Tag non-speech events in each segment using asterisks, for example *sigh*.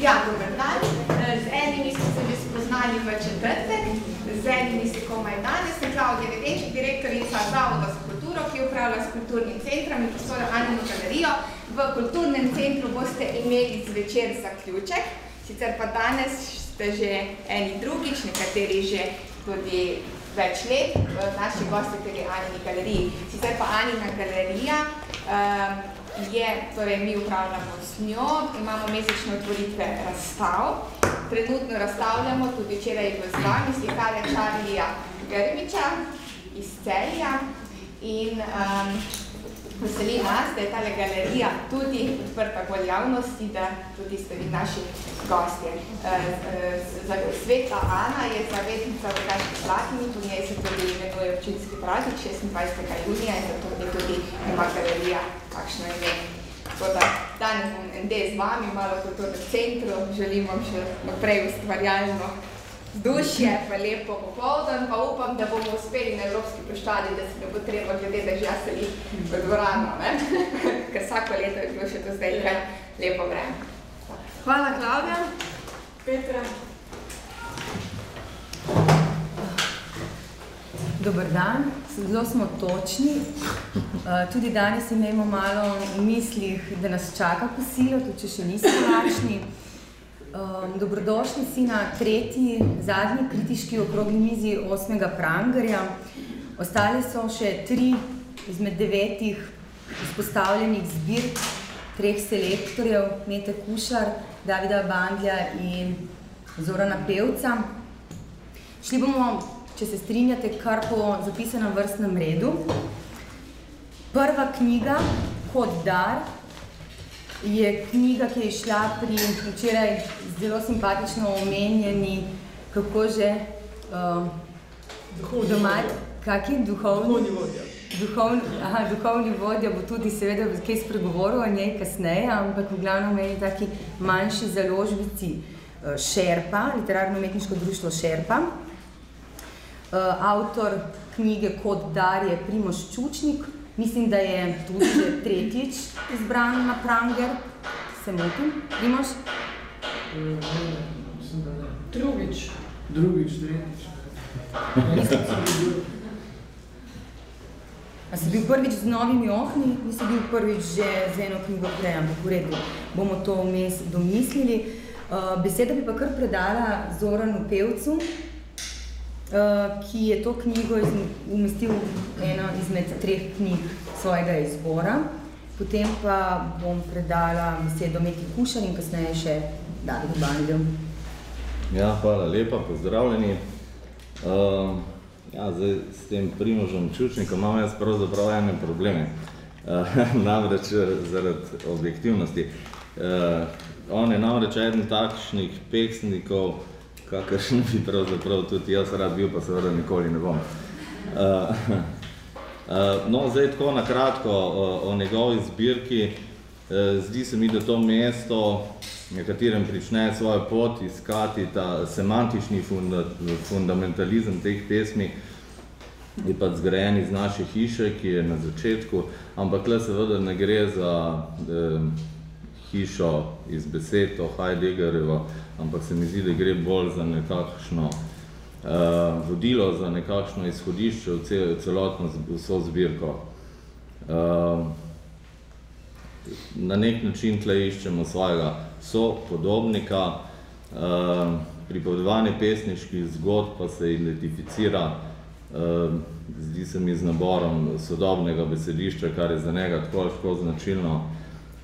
Ja, dober dan. Z enimi smo se že spoznali v četrtek, z enimi se komaj danes. Sem Klaudija Vedenček, direktorica Zavoda za kulturo, ki upravlja s kulturnim centrom in prostora Anino galerijo. V kulturnem centru boste imeli zvečer zaključek, sicer pa danes ste že eni drugič, nekateri že tudi več let v naši gosti tudi Anini galeriji. Sicer pa Anina galerija um, je, torej mi upravljamo s njo, imamo mesečne otvoritve razstav. Trenutno razstavljamo tudi včeraj je bil z vami slikarja Čarlija Grmiča iz Celja in um, veseli nas, da je tale galerija tudi odprta bolj javnosti, da tudi ste vi naši gostje. Uh, uh, Sveta Ana je zavetnica v Kaški Zlatini, po njej se tudi imenuje občinski praznik 26. junija in zato je tudi ima galerija kakšno ime. Tako da danes bom ND z vami, malo v centru, želim vam še naprej ustvarjalno dušje, pa lepo popoldan, pa upam, da bomo uspeli na Evropski poštadi, da se ne bo treba glede, da že jaz sedi v dvorano, ne? *laughs* ker vsako leto je bilo še do zdaj kar lepo vreme. Hvala, Klaudija. Petra. Dobar dan, zelo smo točni. Tudi danes imamo malo v mislih, da nas čaka kosilo, tudi če še niste lačni. Dobrodošli si na tretji, zadnji kritiški okrogli mizi 8. Prangerja. Ostale so še tri izmed devetih izpostavljenih zbirk treh selektorjev, Mete Kušar, Davida Bandlja in Zorana Pevca. Šli bomo če se strinjate, kar po zapisanem vrstnem redu. Prva knjiga, Kot dar, je knjiga, ki je šla pri včeraj zelo simpatično omenjeni, kako že, uh, doma, kak je duhovni? Duhovni vodja. Duhovni, aha, duhovni vodja bo tudi seveda kaj spregovoril o njej kasneje, ampak v glavnem meni taki manjši založbici Šerpa, literarno-umetniško društvo Šerpa. Uh, avtor knjige Kot dar je Primož Čučnik. Mislim, da je tudi že tretjič izbran na Pranger. Se motim? Primož? Drugič. Drugič, tretjič. A si bil prvič z novimi okni, nisi bil prvič že z eno knjigo prej, ampak v redu, bomo to vmes domislili. Uh, besedo bi pa kar predala Zoranu Pevcu, ki je to knjigo umestil v eno izmed treh knjig svojega izbora. Potem pa bom predala besedo Meti Kušar in kasneje še Davidu Bandlju. Ja, hvala lepa, pozdravljeni. Uh, ja, zdaj s tem Primožem Čučnikom imam jaz pravzaprav ene probleme. Uh, *laughs* namreč zaradi objektivnosti. Uh, on je namreč eden takšnih peksnikov, kakršen bi pravzaprav tudi jaz rad bil, pa seveda nikoli ne bom. Uh, uh, no, zdaj tako na kratko o, o njegovi zbirki. Uh, zdi se mi, da to mesto, na katerem prične svojo pot iskati ta semantični funda, fundamentalizem teh pesmi, je pa zgrajen iz naše hiše, ki je na začetku, ampak tle seveda ne gre za eh, hišo iz besed o Heideggerjevo, ampak se mi zdi, da gre bolj za nekakšno uh, vodilo, za nekakšno izhodišče v cel, celotno vso zbirko. Uh, na nek način tle iščemo svojega sopodobnika, uh, pripovedovanje pesniških zgodb pa se identificira, uh, zdi se mi z naborom sodobnega besedišča, kar je za njega tako, tako značilno,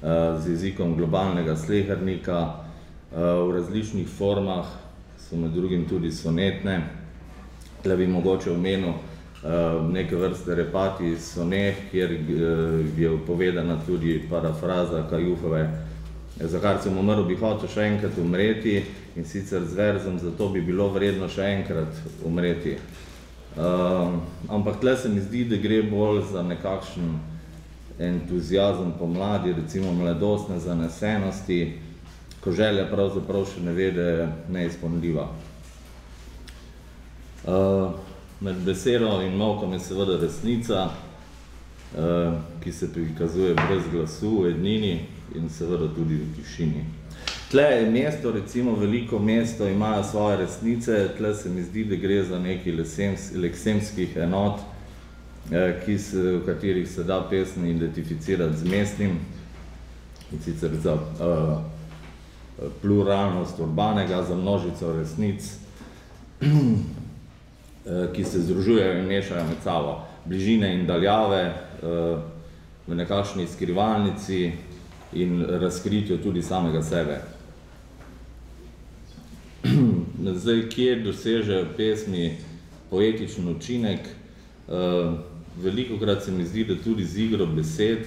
z jezikom globalnega slehernika, v različnih formah, so med drugim tudi sonetne. Tle bi mogoče omenil neke vrste repati sonet, kjer je povedana tudi parafraza Kajufove, za kar sem umrl, bi hotel še enkrat umreti in sicer z verzom, zato bi bilo vredno še enkrat umreti. Um, ampak tle se mi zdi, da gre bolj za nekakšen entuzijazem pomladi, recimo mladostne zanesenosti, ko želja pravzaprav še ne ve, da je neizpolnljiva. Uh, med besedo in molkom je seveda resnica, uh, ki se prikazuje brez glasu v ednini in seveda tudi v tišini. tle je mesto, recimo veliko mesto, imajo svoje resnice, tle se mi zdi, da gre za neki leksemskih enot, ki se, v katerih se da pesmi identificirati z mestnim, in sicer za uh, pluralnost urbanega, za množico resnic, *clears throat* ki se združujejo in mešajo med sabo bližine in daljave, uh, v nekakšni skrivalnici in razkritju tudi samega sebe. *clears throat* Zdaj, kje dosežejo pesmi poetičen učinek, uh, veliko krat se mi zdi, da tudi z igro besed,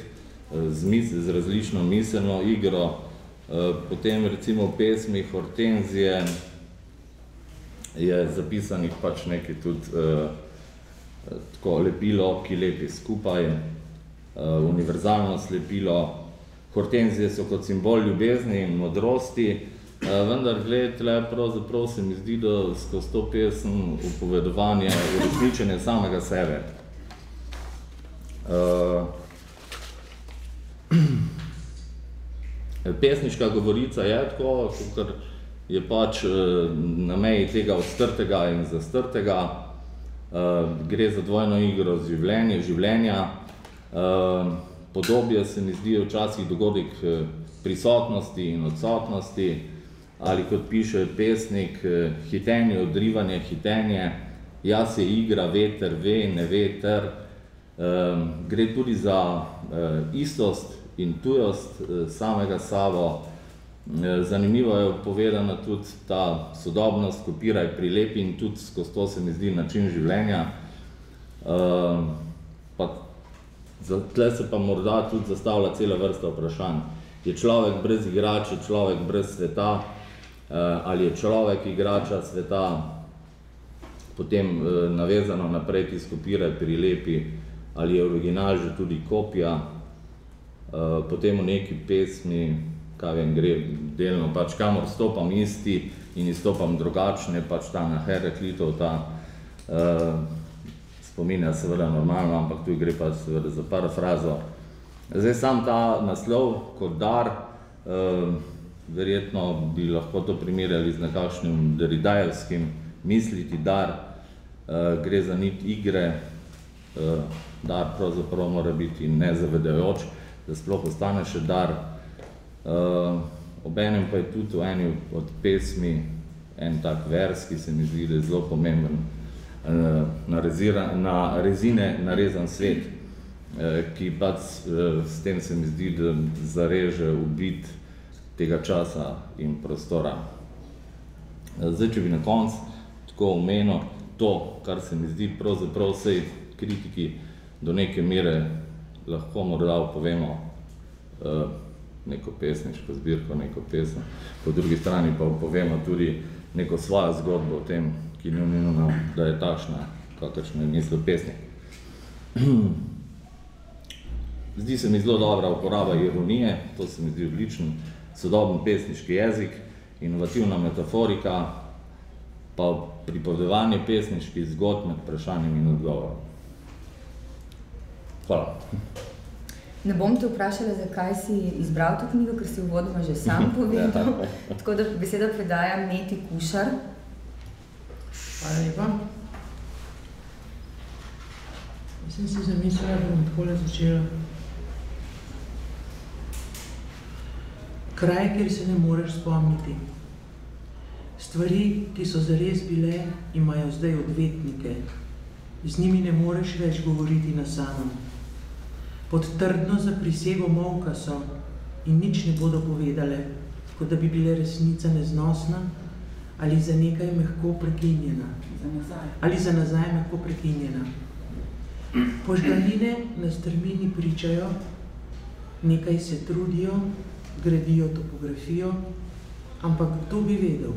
uh, z, mis, z različno miselno igro, uh, potem recimo v pesmi Hortenzije je zapisanih pač nekaj tudi uh, tako lepilo, ki lepi skupaj, uh, univerzalno slepilo. Hortenzije so kot simbol ljubezni in modrosti, vendar gled, tle pravzaprav se mi zdi, da skozi to pesem upovedovanje uresničenje samega sebe. Uh, *clears throat* pesniška govorica je tako, ker je pač na meji tega odstrtega in zastrtega, uh, gre za dvojno igro življenje, življenja, Uh, podobje se mi zdi včasih dogodek eh, prisotnosti in odsotnosti, ali kot piše pesnik, eh, hitenje, odrivanje, hitenje, jaz je igra, veter, ve, ne veter, gre tudi za uh, istost in tujost uh, samega sabo. Zanimivo je povedana tudi ta sodobnost, kopiraj, prilepi in tudi skozi to se mi zdi način življenja. Uh, Tle se pa morda tudi zastavlja cela vrsta vprašanj. Je človek brez igrača, človek brez sveta, eh, ali je človek igrača sveta, potem eh, navezano naprej ti skopiraj, prilepi, ali je original že tudi kopija, eh, potem v neki pesmi, kaj vem, gre delno, pač kamor stopam isti in izstopam drugačne, pač ta na Heraklitov, ta spominja seveda normalno, ampak tu gre pa seveda za parafrazo. Zdaj sam ta naslov kot dar, eh, verjetno bi lahko to primerjali z nekakšnim deridajevskim misliti dar, eh, gre za nit igre, eh, dar pravzaprav mora biti nezavedajoč, da sploh ostane še dar. Eh, obenem pa je tudi v eni od pesmi en tak vers, ki se mi zdi, da je zelo pomemben, Eh, na, rezira, na rezine narezan svet, eh, ki pač eh, s tem se mi zdi, da zareže v bit tega časa in prostora. Zdaj, če bi na konc tako omenil to, kar se mi zdi pravzaprav vsej kritiki do neke mere lahko morda povemo neko pesniško zbirko, neko pesem, po drugi strani pa povemo tudi neko svojo zgodbo o tem, ki ni omenjeno, da je takšna, kakršno je mislil pesnik. *clears throat* Zdi se mi zelo dobra uporaba ironije, to se mi zdi odličen, sodoben pesniški jezik, inovativna metaforika, pa pripovedovanje pesniških zgod med vprašanjem in odgovorom. Hvala. Ne bom te vprašala, zakaj si izbral to knjigo, ker si v vodoma že sam povedal. *laughs* Ja. Tako da besedo predajam Neti Kušar, Hvala lepa. Jaz sem si zamislila, da bom takole začela. Kraj, kjer se ne moreš spomniti. Stvari, ki so zares bile, imajo zdaj odvetnike. Z njimi ne moreš več govoriti na samem. Pod trdno za prisego molka so in nič ne bodo povedale, kot da bi bile resnica neznosna, ali za nekaj mehko prekinjena. Za nazaj. Ali za nazaj mehko prekinjena. Požganine na strmini pričajo, nekaj se trudijo, gradijo topografijo, ampak kdo bi vedel?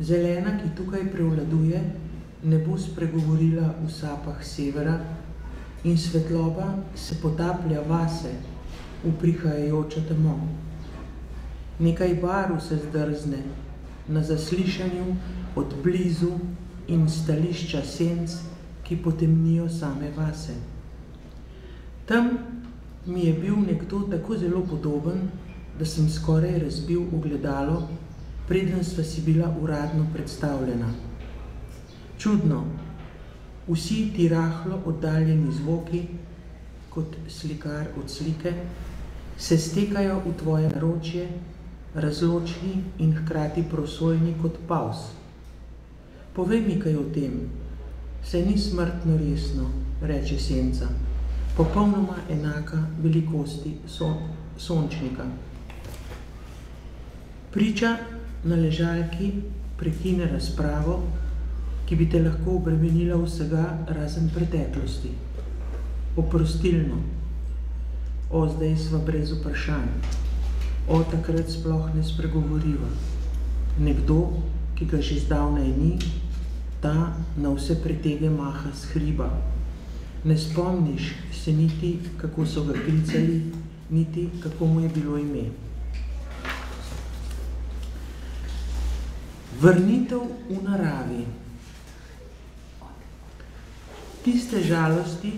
Zelena, ki tukaj prevladuje, ne bo spregovorila v sapah severa in svetloba se potaplja vase v prihajajočo temo. Nekaj baru se zdrzne, na zaslišanju od blizu in stališča senc, ki potemnijo same vase. Tam mi je bil nekdo tako zelo podoben, da sem skoraj razbil ogledalo, preden sva si bila uradno predstavljena. Čudno, vsi ti rahlo oddaljeni zvoki, kot slikar od slike, se stekajo v tvoje naročje, razločni in hkrati prosojni kot paus. Povej mi kaj o tem, se ni smrtno resno, reče senca, popolnoma enaka velikosti son, sončnika. Priča na ležalki prekine razpravo, ki bi te lahko obremenila vsega razen preteklosti. Oprostilno. O, zdaj sva brez vprašanj. O, takrat sploh ne spregovoriva. Nekdo, ki ga že zdavnaj ni, ta na vse pretege maha s hriba. Ne spomniš se niti, kako so ga klicali, niti kako mu je bilo ime. Vrnitev v naravi. Tiste žalosti,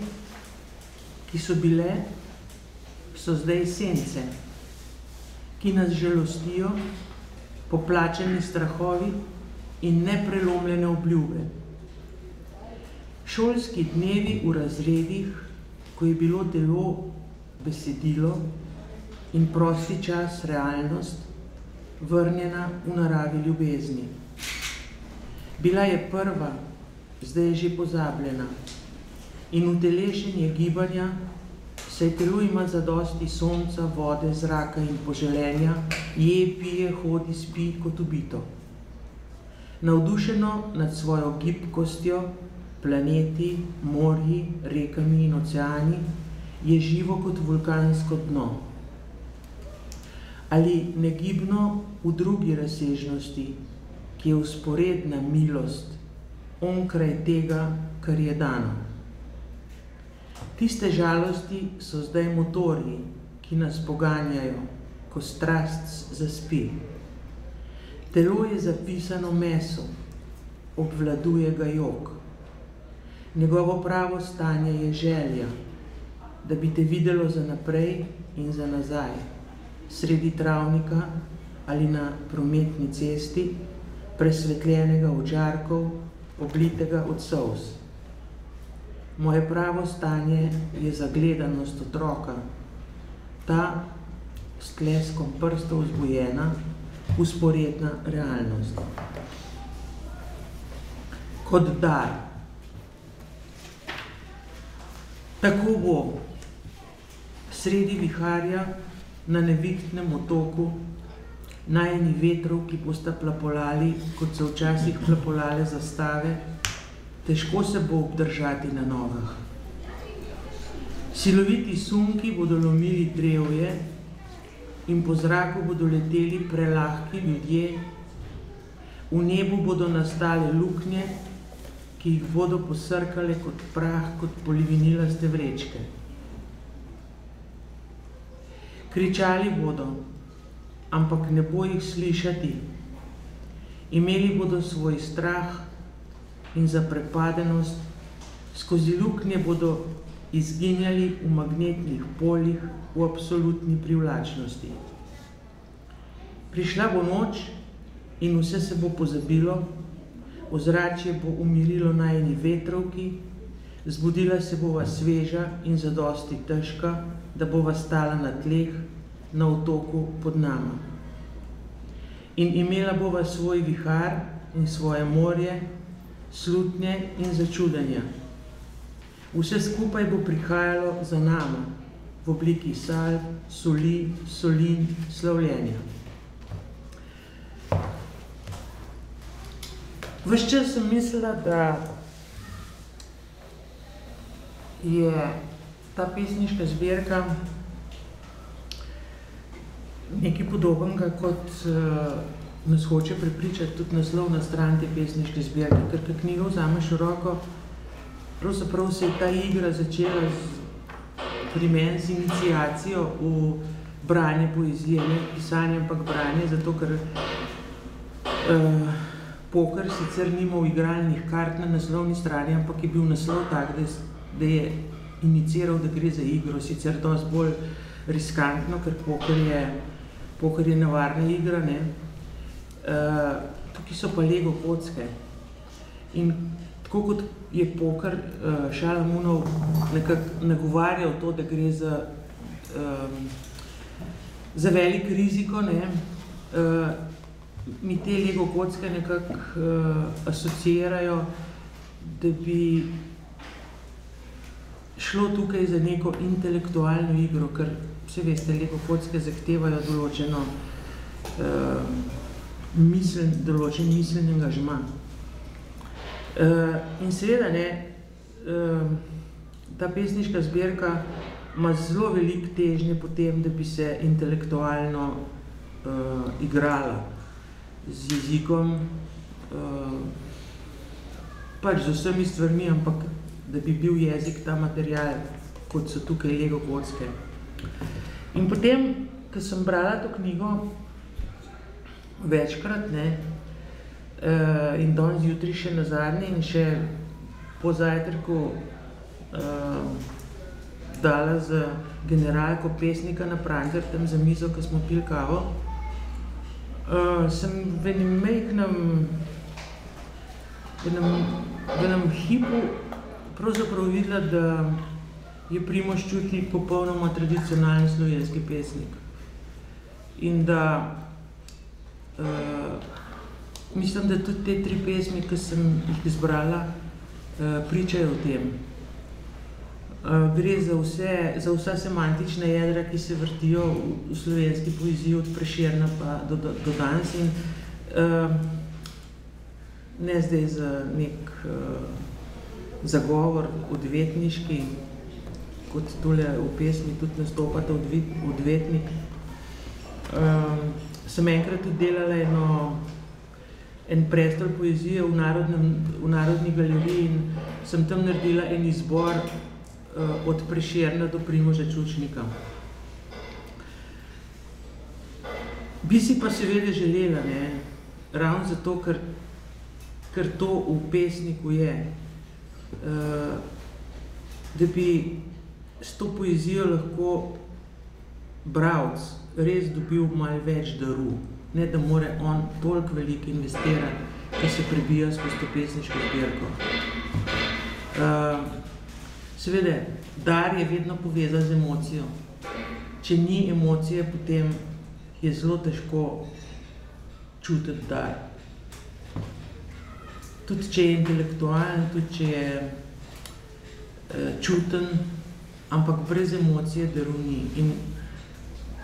ki so bile, so zdaj sence, ki nas žalostijo, poplačeni strahovi in neprelomljene obljube. Šolski dnevi v razredih, ko je bilo telo besedilo in prosti čas realnost, vrnjena v naravi ljubezni. Bila je prva, zdaj je že pozabljena in utelešenje gibanja, saj telo ima zadosti sonca, vode, zraka in poželenja, je, pije, hodi, spi kot ubito. Navdušeno nad svojo gibkostjo, planeti, morji, rekami in oceani, je živo kot vulkansko dno. Ali negibno v drugi razsežnosti, ki je usporedna milost onkraj tega, kar je dano. Tiste žalosti so zdaj motorji, ki nas poganjajo, ko strast zaspi. Telo je zapisano meso, obvladuje ga jog. Njegovo pravo stanje je želja, da bi te videlo za naprej in za nazaj, sredi travnika ali na prometni cesti, presvetljenega od žarkov, oblitega od sous. Moje pravo stanje je zagledanost otroka, ta s tleskom prstov vzbujena, usporedna realnost. Kot dar. Tako bo sredi viharja na nevihtnem otoku najeni vetrov, ki bosta plapolali, kot so včasih plapolale zastave, težko se bo obdržati na nogah. Siloviti sunki bodo lomili drevje in po zraku bodo leteli prelahki ljudje, v nebu bodo nastale luknje, ki jih bodo posrkale kot prah, kot polivinilaste vrečke. Kričali bodo, ampak ne bo jih slišati. Imeli bodo svoj strah in zaprepadenost, skozi luknje bodo izginjali v magnetnih poljih v absolutni privlačnosti. Prišla bo noč in vse se bo pozabilo, ozračje bo umirilo najeni vetrovki, zbudila se bova sveža in zadosti težka, da bova stala na tleh, na otoku pod nama. In imela bova svoj vihar in svoje morje, slutnje in začudenja. Vse skupaj bo prihajalo za nama v obliki sal, soli, solin, slavljenja. Ves čas sem mislila, da je ta pesniška zbirka nekaj podobnega, kot uh, nas hoče prepričati tudi naslov na stran te pesniške zbirke, ker kad knjigo vzameš v roko, pravzaprav se je ta igra začela z, pri meni z inicijacijo v branje poezije, ne pisanje, ampak branje, zato ker uh, poker sicer nima igralnih kart na naslovni strani, ampak je bil naslov tak, da da je iniciral, da gre za igro, sicer dosti bolj riskantno, ker poker je poker je nevarna igra, ne. Uh, tukaj so pa Lego kocke. In tako kot je poker uh, Šalamunov nekako nagovarjal to, da gre za, um, za velik riziko, ne, uh, mi te Lego kocke nekako uh, asociirajo, da bi šlo tukaj za neko intelektualno igro, ker vse veste, Lego kocke zahtevajo določeno uh, misel, določen miselni angažman. Uh, in seveda ne, uh, ta pesniška zbirka ima zelo veliko težnje po tem, da bi se intelektualno uh, igrala z jezikom, uh, pač z vsemi stvarmi, ampak da bi bil jezik ta material, kot so tukaj Lego kocke. In potem, ko sem brala to knjigo večkrat, ne, uh, in danes jutri še na zadnji in še po zajtrku uh, dala z generalko pesnika na Pranger, tam za mizo, ko smo pili kavo, uh, sem v enem mehnem, v enem, v enem hipu pravzaprav videla, da je Primož Čutnik popolnoma tradicionalni slovenski pesnik. In da mislim, da tudi te tri pesmi, ki sem jih izbrala, uh, pričajo o tem. Uh, gre za, vse, za vsa semantična jedra, ki se vrtijo v, v slovenski poeziji od Prešerna pa do, do, do danes in uh, ne zdaj za nek uh, zagovor odvetniški, kot tole v pesmi tudi nastopate odvetnik. Um, sem enkrat tudi delala eno, en prestol poezije v, narodnem, v Narodni galeriji in sem tam naredila en izbor uh, od Prešerna do Primoža Čučnika. Bi si pa seveda želela, ne, ravno zato, ker, ker to v pesniku je, uh, da bi s to poezijo lahko bralc res dobil malo več daru, ne da more on toliko veliko investirati, ki se prebija skozi to pesniško zbirko. Uh, seveda, dar je vedno povezan z emocijo. Če ni emocije, potem je zelo težko čutiti dar. Tudi če je intelektualen, tudi če je uh, čuten, ampak brez emocije daru ni. In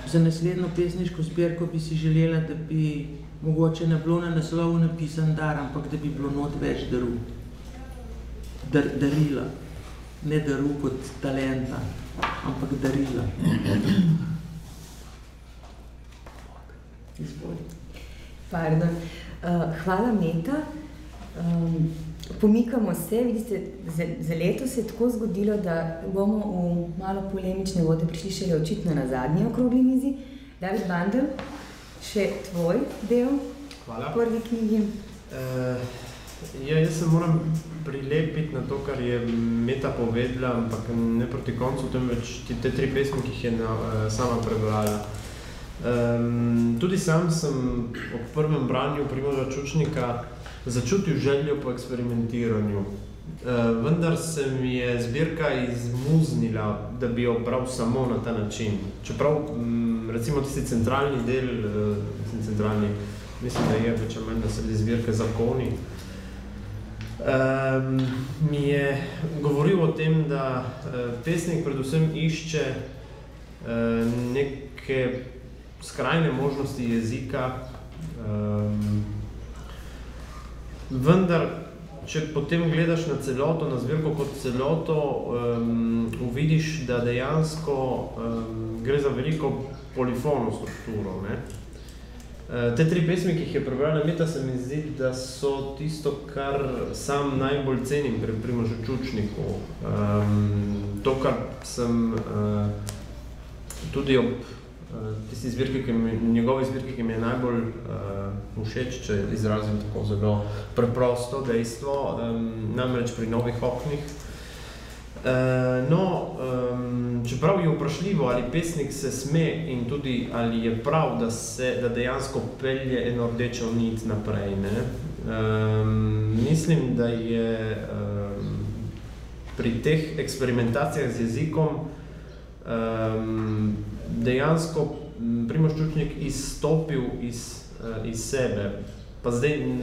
za naslednjo pesniško zbirko bi si želela, da bi mogoče ne bilo na naslovu napisan dar, ampak da bi bilo not več daru. Dar, darila. Ne daru kot talenta, ampak darila. Izvoli. Pardon. Uh, hvala, Meta. Um, pomikamo se, vidite, za, za leto se je tako zgodilo, da bomo v malo polemične vode prišli šele očitno na zadnji okrogli mizi. David Bandel, še tvoj del Hvala. prvi knjigi. Uh, ja, jaz se moram prilepiti na to, kar je Meta povedala, ampak ne proti koncu, temveč te tri pesmi, ki jih je na, uh, sama prebrala. Um, tudi sam sem ob prvem branju Primoža Čučnika začutil željo po eksperimentiranju. Uh, vendar se mi je zbirka izmuznila, da bi jo bral samo na ta način. Čeprav, m, recimo tisti centralni del, uh, mislim, centralni, mislim, da je več manj na sredi zbirke zakoni, mi je govoril o tem, da uh, pesnik predvsem išče neke skrajne možnosti jezika, vendar, če potem gledaš na celoto, na zbirko kot celoto, um, uvidiš, da dejansko um, gre za veliko polifono strukturo. Ne? Te tri pesmi, ki jih je prebrala Meta, se mi zdi, da so tisto, kar sam najbolj cenim pri Primožu Čučniku. Um, to, kar sem uh, tudi ob uh, tisti zbirki, ki mi, njegovi zbirki, ki mi je najbolj uh, všeč, če izrazim tako zelo preprosto dejstvo, um, namreč pri novih oknih, Uh, no, um, čeprav je vprašljivo, ali pesnik se sme in tudi ali je prav, da se da dejansko pelje eno rdečo nit naprej. Ne? Um, mislim, da je um, pri teh eksperimentacijah z jezikom um, dejansko Primož Čučnik izstopil iz, uh, iz sebe. Pa zdaj m,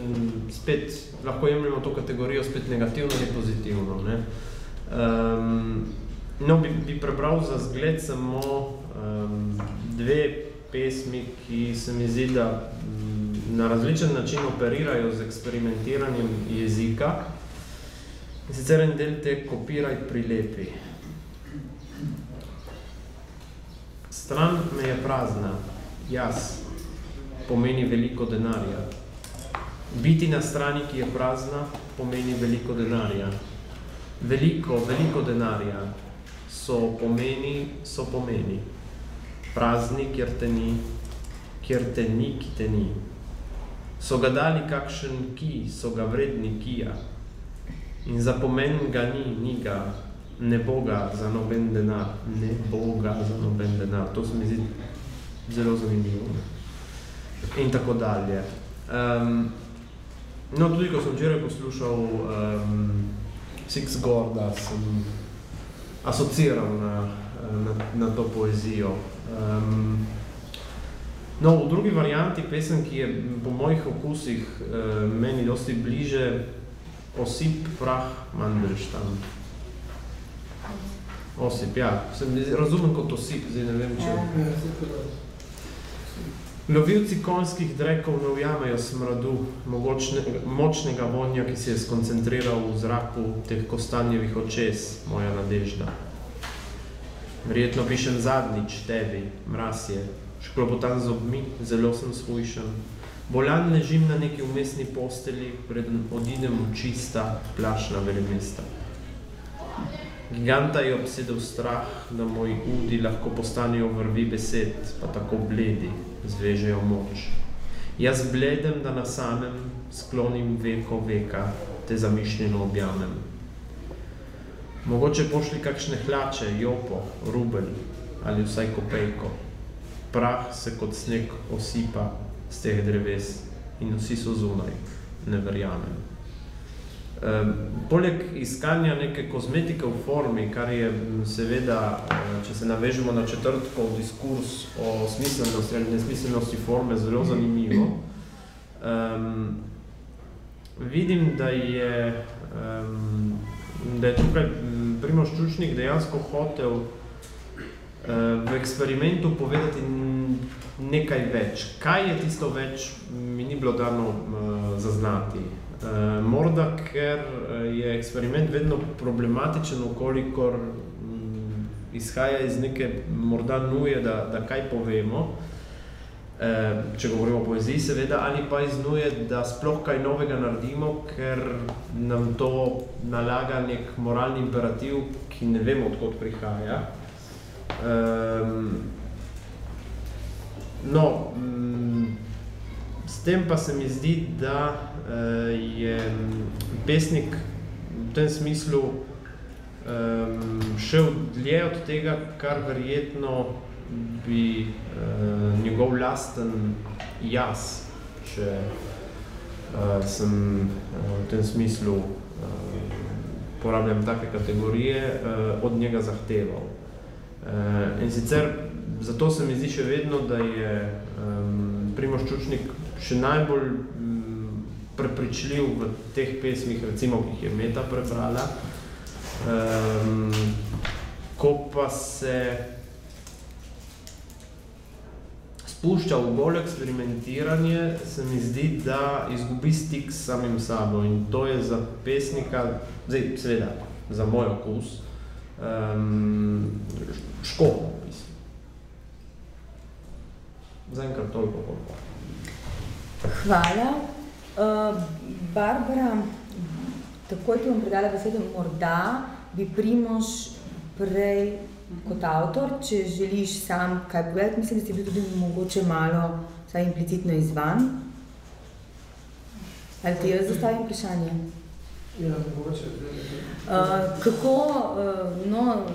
spet lahko jemljamo to kategorijo spet negativno ali pozitivno. Ne? Um, no, bi, bi prebral za zgled samo um, dve pesmi, ki se mi zdi, da um, na različen način operirajo z eksperimentiranjem jezika. In sicer en del te kopiraj prilepi. Stran me je prazna, jaz, pomeni veliko denarja. Biti na strani, ki je prazna, pomeni veliko denarja. Veliko, veliko denarja so pomeni, so pomeni. Prazni, kjer te ni, kjer te ni, ki te ni. So ga dali kakšen ki, so ga vredni kija. In za pomen ga ni, ni ga, ne boga za noben denar, ne boga za noben denar. To se mi zdi zelo zanimivo. In tako dalje. Um, no, tudi ko sem včeraj poslušal um, Six Gorda, sem asociiral na, na, na to poezijo. Um, no, v drugi varianti pesem, ki je po mojih okusih uh, meni dosti bliže, Osip, prah, mandrštan. Osip, ja. Sem razumem kot osip, zdaj ne vem, če... Lovilci konjskih drekov ne ujamejo smradu mogočne, močnega vonja, ki se je skoncentriral v zraku teh kostanjevih očes, moja nadežda. Verjetno pišem zadnjič tebi, mraz je, šklopotan z obmi, zelo sem svojšen. Bolan ležim na neki umestni posteli, preden odidem v čista, plašna velemesta. Giganta je obsedel strah, da moji udi lahko postanejo vrvi besed, pa tako bledi, zvežejo moč. Jaz bledem, da na samem sklonim veko veka, te zamišljeno objamem. Mogoče pošli kakšne hlače, jopo, rubelj ali vsaj kopejko. Prah se kot sneg osipa z teh dreves in vsi so zunaj, ne verjamem. Poleg iskanja neke kozmetike v formi, kar je seveda, če se navežemo na četrtkov diskurs o smiselnosti ali nesmiselnosti forme, zelo zanimivo. Um, vidim, da je, um, da je tukaj Primož Čučnik dejansko hotel uh, v eksperimentu povedati nekaj več. Kaj je tisto več, mi ni bilo dano uh, zaznati. Uh, morda, ker je eksperiment vedno problematičen, okolikor um, izhaja iz neke morda nuje, da, da kaj povemo, uh, če govorimo o poeziji seveda, ali pa iz nuje, da sploh kaj novega naredimo, ker nam to nalaga nek moralni imperativ, ki ne vemo, odkot prihaja. Um, no, um, s tem pa se mi zdi, da je pesnik v tem smislu um, šel dlje od tega, kar verjetno bi uh, njegov lasten jaz, če uh, sem uh, v tem smislu uh, porabljam take kategorije, uh, od njega zahteval. Uh, in sicer zato se mi zdi še vedno, da je um, Primož Čučnik še najbolj prepričljiv v teh pesmih, recimo, ki jih je Meta prebrala. Um, ko pa se spušča v bolj eksperimentiranje, se mi zdi, da izgubi stik s samim sabo in to je za pesnika, zdaj, seveda, za moj okus, um, škodno pismo. Zaenkrat toliko koliko. Hvala. Uh, Barbara, takoj ti bom predala besedo, morda bi Primož prej kot avtor, če želiš sam kaj povedati, mislim, da si bil tudi mogoče malo vsaj implicitno izvan. Ali ti jaz zastavim vprašanje? Ja, mogoče. Uh, kako, uh, no,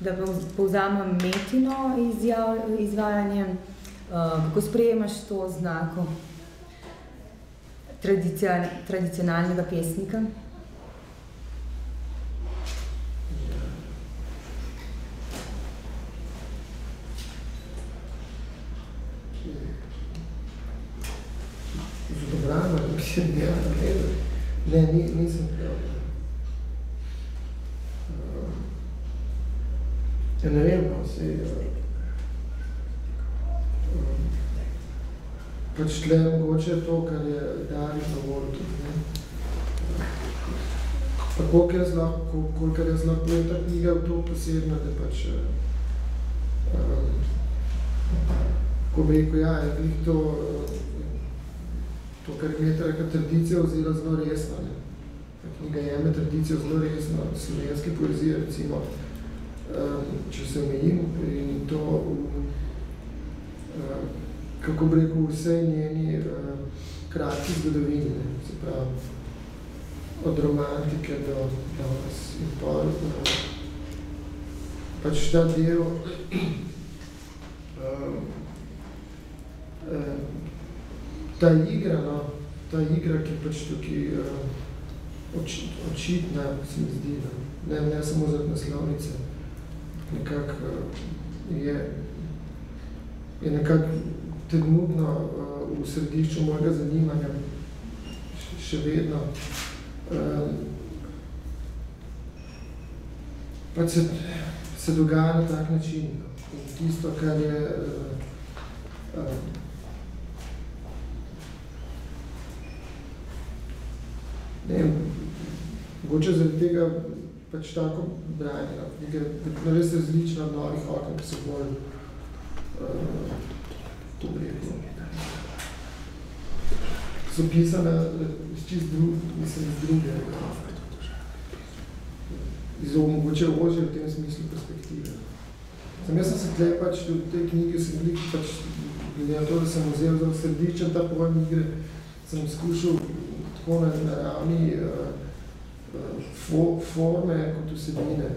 da povzamem metino izjav, izvajanje, uh, kako sprejemaš to znako tradicionalnega pesnika? Dobrano, mislim, ja, ne, ne, nisem prav. Ja, ne vem, no, se, pač tle mogoče to, kar je Dari tudi, ne. Pa koliko jaz lahko, koliko jaz lahko je ta knjiga v to posebna, da pač, um, ko bi rekel, ja, je glih to, to, kar je taka tradicija vzela zelo resno. Ne. Ta knjiga jeme tradicijo zelo resno, slovenske poezije, recimo, um, če se omejim in to, um, kako bi rekel, vse njeni um, kratki zgodovini, ne, se pravi, od romantike do danes in pol. Um, pač ta del um, ta igra, no, ta igra, ki pač tukaj uh, oči, očitna, se mi zdi, no. ne, ne samo za naslovnice, nekako uh, je, je nekako trenutno uh, v središču mojega zanimanja še vedno. Um, pač se, se dogaja na tak način. In tisto, kar je uh, ne vem, mogoče zaradi tega pač tako branje, no, nekaj, da res različna od novih oken, ki so bolj, uh, bi rekel, so pisane iz čist drug, mislim, iz druge, iz mogoče ožje v tem smislu perspektive. Sam jaz sem se tle pač v tej knjigi, sem veliko pač, glede na to, da sem vzel za središčen ta pojem igre, sem skušal tako na, na ravni uh, fo, forme kot vsebine.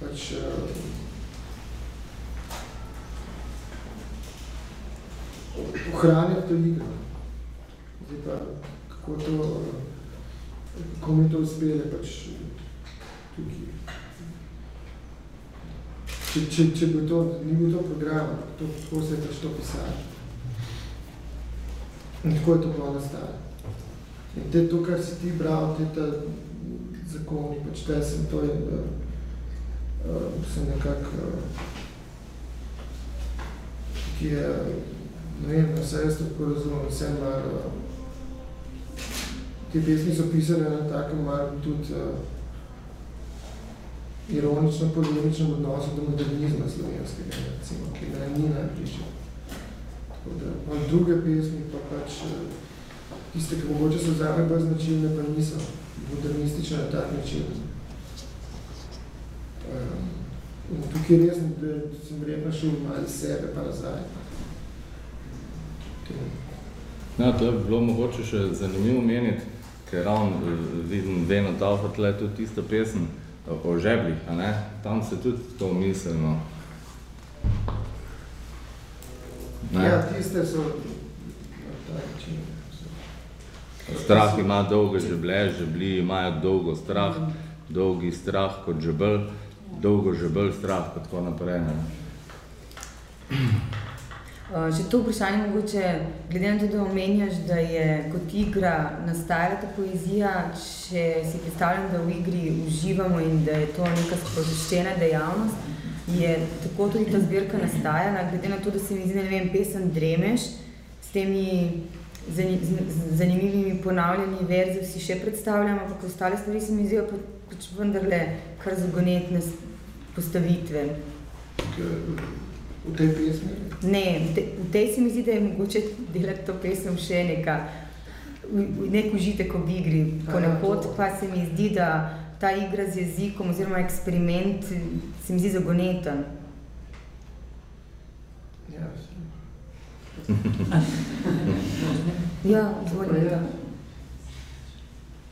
Pač, uh, ohranjati to igro. Zdaj pa, kako to, kako mi to uspele pač tukaj. Če, če, če bi to, ni bil to program, to, tako se je pač to pisalo. In tako je to bilo nastalo. In te to, kar si ti bral, te ta zakoni, pač te sem to in da uh, sem nekako, uh, ki je, ne vem, vse jaz tako razumem, vse mar, uh, te pesmi so pisane na takem mar tudi uh, ironično, polemičnem odnosu do modernizma slovenskega, recimo, ki ne ni najbližje. Tako da, druge pesmi pa pač uh, tiste, ki mogoče so zame bolj značilne, pa niso modernistične na tak način. Um, tukaj res, da sem verjetno šel malo sebe pa nazaj. Ja, to je bilo mogoče še zanimivo meniti, ker ravno vidim Veno Taufa tle tudi tista pesem o žeblih, a ne? Tam se tudi to miselno. Ne? Ja, tiste so. Strah ima dolge žeble, žebli imajo dolgo strah, dolgi strah kot žebel, dolgo žebel strah, pa tako naprej. Ne. Že to vprašanje mogoče, glede na to, da omenjaš, da je kot igra nastajala ta poezija, če si predstavljam, da v igri uživamo in da je to neka sprožeščena dejavnost, je tako tudi ta zbirka nastajala, glede na to, da se mi zdi, ne vem, pesem Dremeš s temi zanimivimi ponavljanji verzi vsi še predstavljamo, ampak ostale stvari se mi zdijo pa, pač vendarle kar zagonetne postavitve. V tej pesmi? Ne, v, te, v tej se mi zdi, da je mogoče delati to pesem še neka, nek užitek ob igri. Ponekod pa se mi zdi, da ta igra z jezikom oziroma eksperiment se mi zdi zagoneten. Ja, *laughs* Ja, izvolite.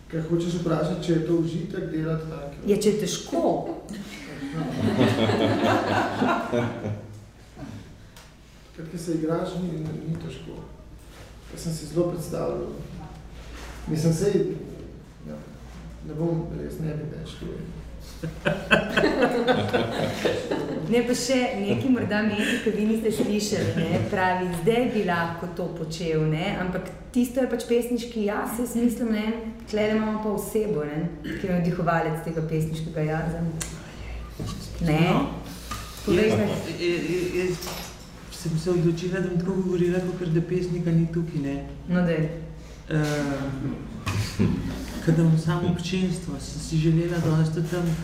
Kaj hočeš vprašati, če je to užitek delati tako? Je, če je težko. *laughs* *laughs* Ker se igraš, ni, ni, ni težko. Jaz sem si zelo predstavljal. Mislim, sej, ja, ne bom, res ne bi več to *laughs* Ne pa še nekaj morda meti, ki vi niste slišali, ne, pravi, zdaj bi lahko to počel, ne, ampak tisto je pač pesniški jaz, jaz mislim, ne, tle imamo pa osebo, ne, ki je navdihovalec tega pesniškega jaza. Ne, povej, ne. Sem se odločila, da bom tako govorila, kot da pesnika ni tukaj, ne. No, daj. Uh, kada imam samo občinstvo, sem si želela danes tudi tam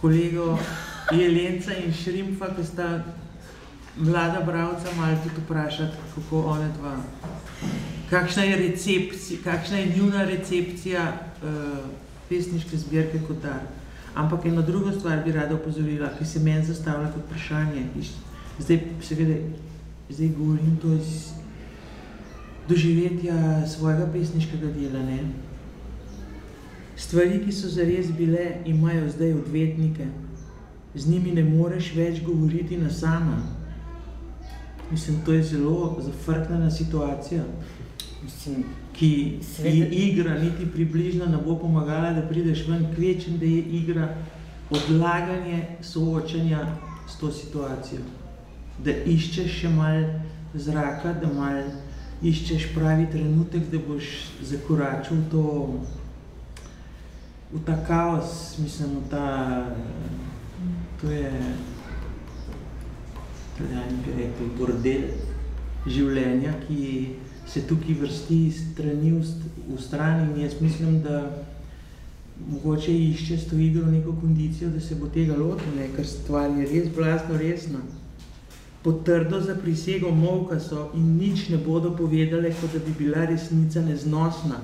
kolego Jelenca in Šrimfa, ki sta mlada bravca, malo tudi vprašati, kako one dva. Kakšna je recepcija, kakšna je njuna recepcija uh, pesniške zbirke Kotar. Ampak eno drugo stvar bi rada opozorila, ki se meni zastavlja kot vprašanje. Zdaj, seveda, zdaj govorim to iz doživetja svojega pesniškega dela. Ne? Stvari, ki so zares bile, imajo zdaj odvetnike. Z njimi ne moreš več govoriti na sama. Mislim, to je zelo zafrknjena situacija, Mislim, ki Sveda- igra niti približno ne bo pomagala, da prideš ven, kvečem, da je igra odlaganje soočanja s to situacijo. Da iščeš še malo zraka, da malo iščeš pravi trenutek, da boš zakoračil to, v ta kaos, mislim, v ta, to je, italijani bi rekli, bordel življenja, ki se tukaj vrsti strani v, st- v strani in jaz mislim, da mogoče išče s to igro neko kondicijo, da se bo tega lotil, ne, ker stvar je res blazno resna. Potrdo za prisego molka so in nič ne bodo povedale, kot da bi bila resnica neznosna.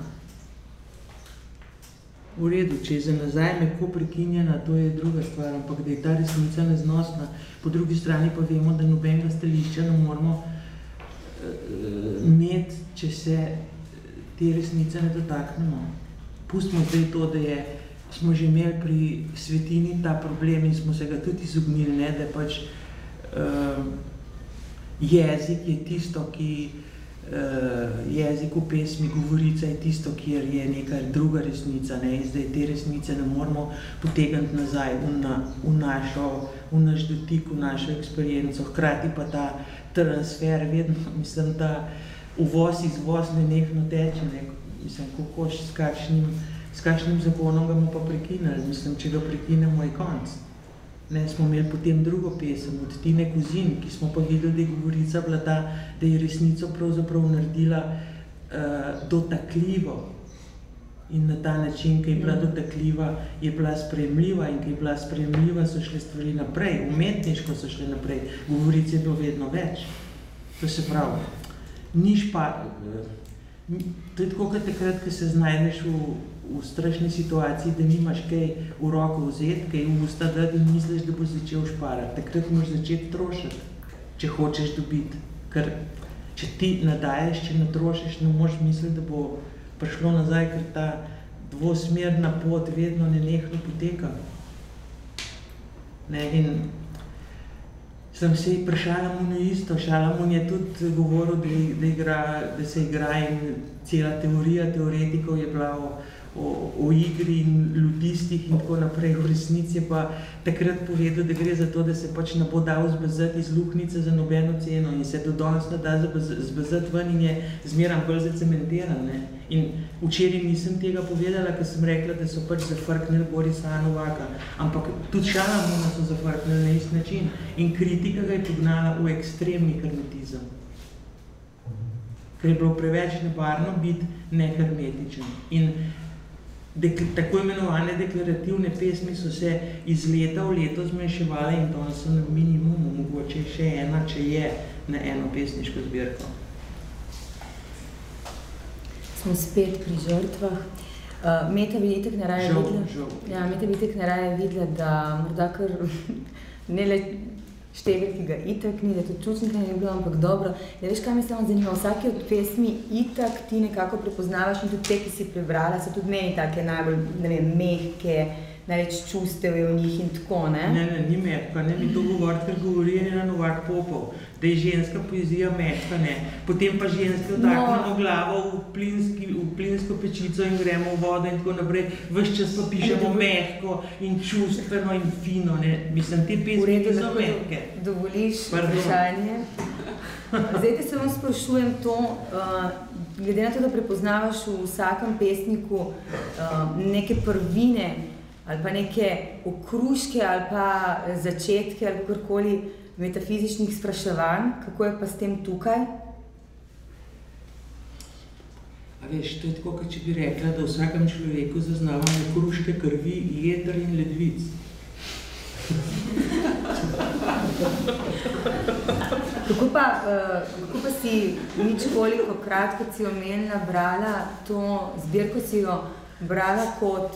V redu, če je za nazaj meko prekinjena, to je druga stvar, ampak da je ta resnica neznosna. Po drugi strani pa vemo, da nobenega stališča ne moramo uh, imeti, če se te resnice ne dotaknemo. Pustimo zdaj to, da je, smo že imeli pri svetini ta problem in smo se ga tudi izognili, ne, da pač uh, jezik je tisto, ki uh, jezik v pesmi, govorica je tisto, kjer je neka druga resnica ne? in zdaj te resnice ne moramo potegniti nazaj v, na, v, našo, v naš dotik, v našo eksperienco, hkrati pa ta transfer vedno, *laughs* mislim, da uvoz, izvoz nenehno teče, ne? mislim, kako s kakšnim, s kakšnim zakonom ga bomo pa prekinili, mislim, če ga prekinemo je konc. Ne, smo imeli potem drugo pesem od Tine Kozin, ki smo pa videli, da je govorica bila ta, da je resnico pravzaprav naredila uh, dotakljivo. In na ta način, ki je bila dotakljiva, je bila sprejemljiva in ki je bila sprejemljiva, so šle stvari naprej, umetniško so šle naprej, govorice je bilo vedno več. To se pravi, ni špa, to je tako, kot takrat, ko se znajdeš v, v strašni situaciji, da nimaš kaj v roko vzeti, kaj v usta dati in misliš, da boš začel šparati. Takrat moraš začeti trošiti, če hočeš dobiti. Ker če ti nadaješ, če ne trošiš, ne moreš misliti, da bo prišlo nazaj, ker ta dvosmerna pot vedno nenehno poteka. Ne, in sem se pri Šalamunu isto, Šalamun je tudi govoril, da, da, igra, da se igra in cela teorija teoretikov je bila o, o, o igri in ludistih in tako naprej. V resnici je pa takrat povedal, da gre za to, da se pač ne bo dal zbezati iz luknice za nobeno ceno in se do danes ne da zbezati ven in je zmeram bolj zacementiran. Ne. In včeraj nisem tega povedala, ker sem rekla, da so pač zafrknili Borisa Novaka, ampak tudi Šalamuna so zafrknili na isti način in kritika ga je pognala v ekstremni hermetizem. Ker je bilo preveč nevarno biti nehermetičen. In dek, tako imenovane deklarativne pesmi so se iz leta v leto zmanjševale in to so na minimumu, mogoče še ena, če je na eno pesniško zbirko. Smo spet pri žrtvah. Uh, Meta bi itek naraje Žal, videla, žal. ja, Meta bi itek naraje videla, da morda kar *laughs* ne le Števil, ki ga itak ni, da tudi čučnika ni bilo, ampak dobro. Ja, veš, kaj me samo zanima, vsake od pesmi itak ti nekako prepoznavaš in tudi te, ki si prebrala, so tudi meni take najbolj, ne vem, mehke, največ čustev je v njih in tako, ne? Ne, ne, ni mehka, ne mi to govoriti, ker govori ena Novak Popov, da je ženska poezija mehka, ne. Potem pa ženske vtaknemo No. glavo v, plinski, v plinsko pečico in gremo v vodo in tako naprej. Ves čas pa pišemo mehko in čustveno in fino, ne. Mislim, te pesmi niso lahko mehke. dovoliš Pardon. vprašanje. Zdaj te samo sprašujem to, uh, glede na to, da prepoznavaš v vsakem pesniku uh, neke prvine ali pa neke okruške ali pa začetke ali kakorkoli metafizičnih spraševanj, kako je pa s tem tukaj? A veš, to je tako, kot če bi rekla, da v vsakem človeku zaznavamo kruške krvi, jeter in ledvic. Kako pa, uh, kako pa si nič koliko krat, kot si omenila, brala to zbirko, si jo brala kot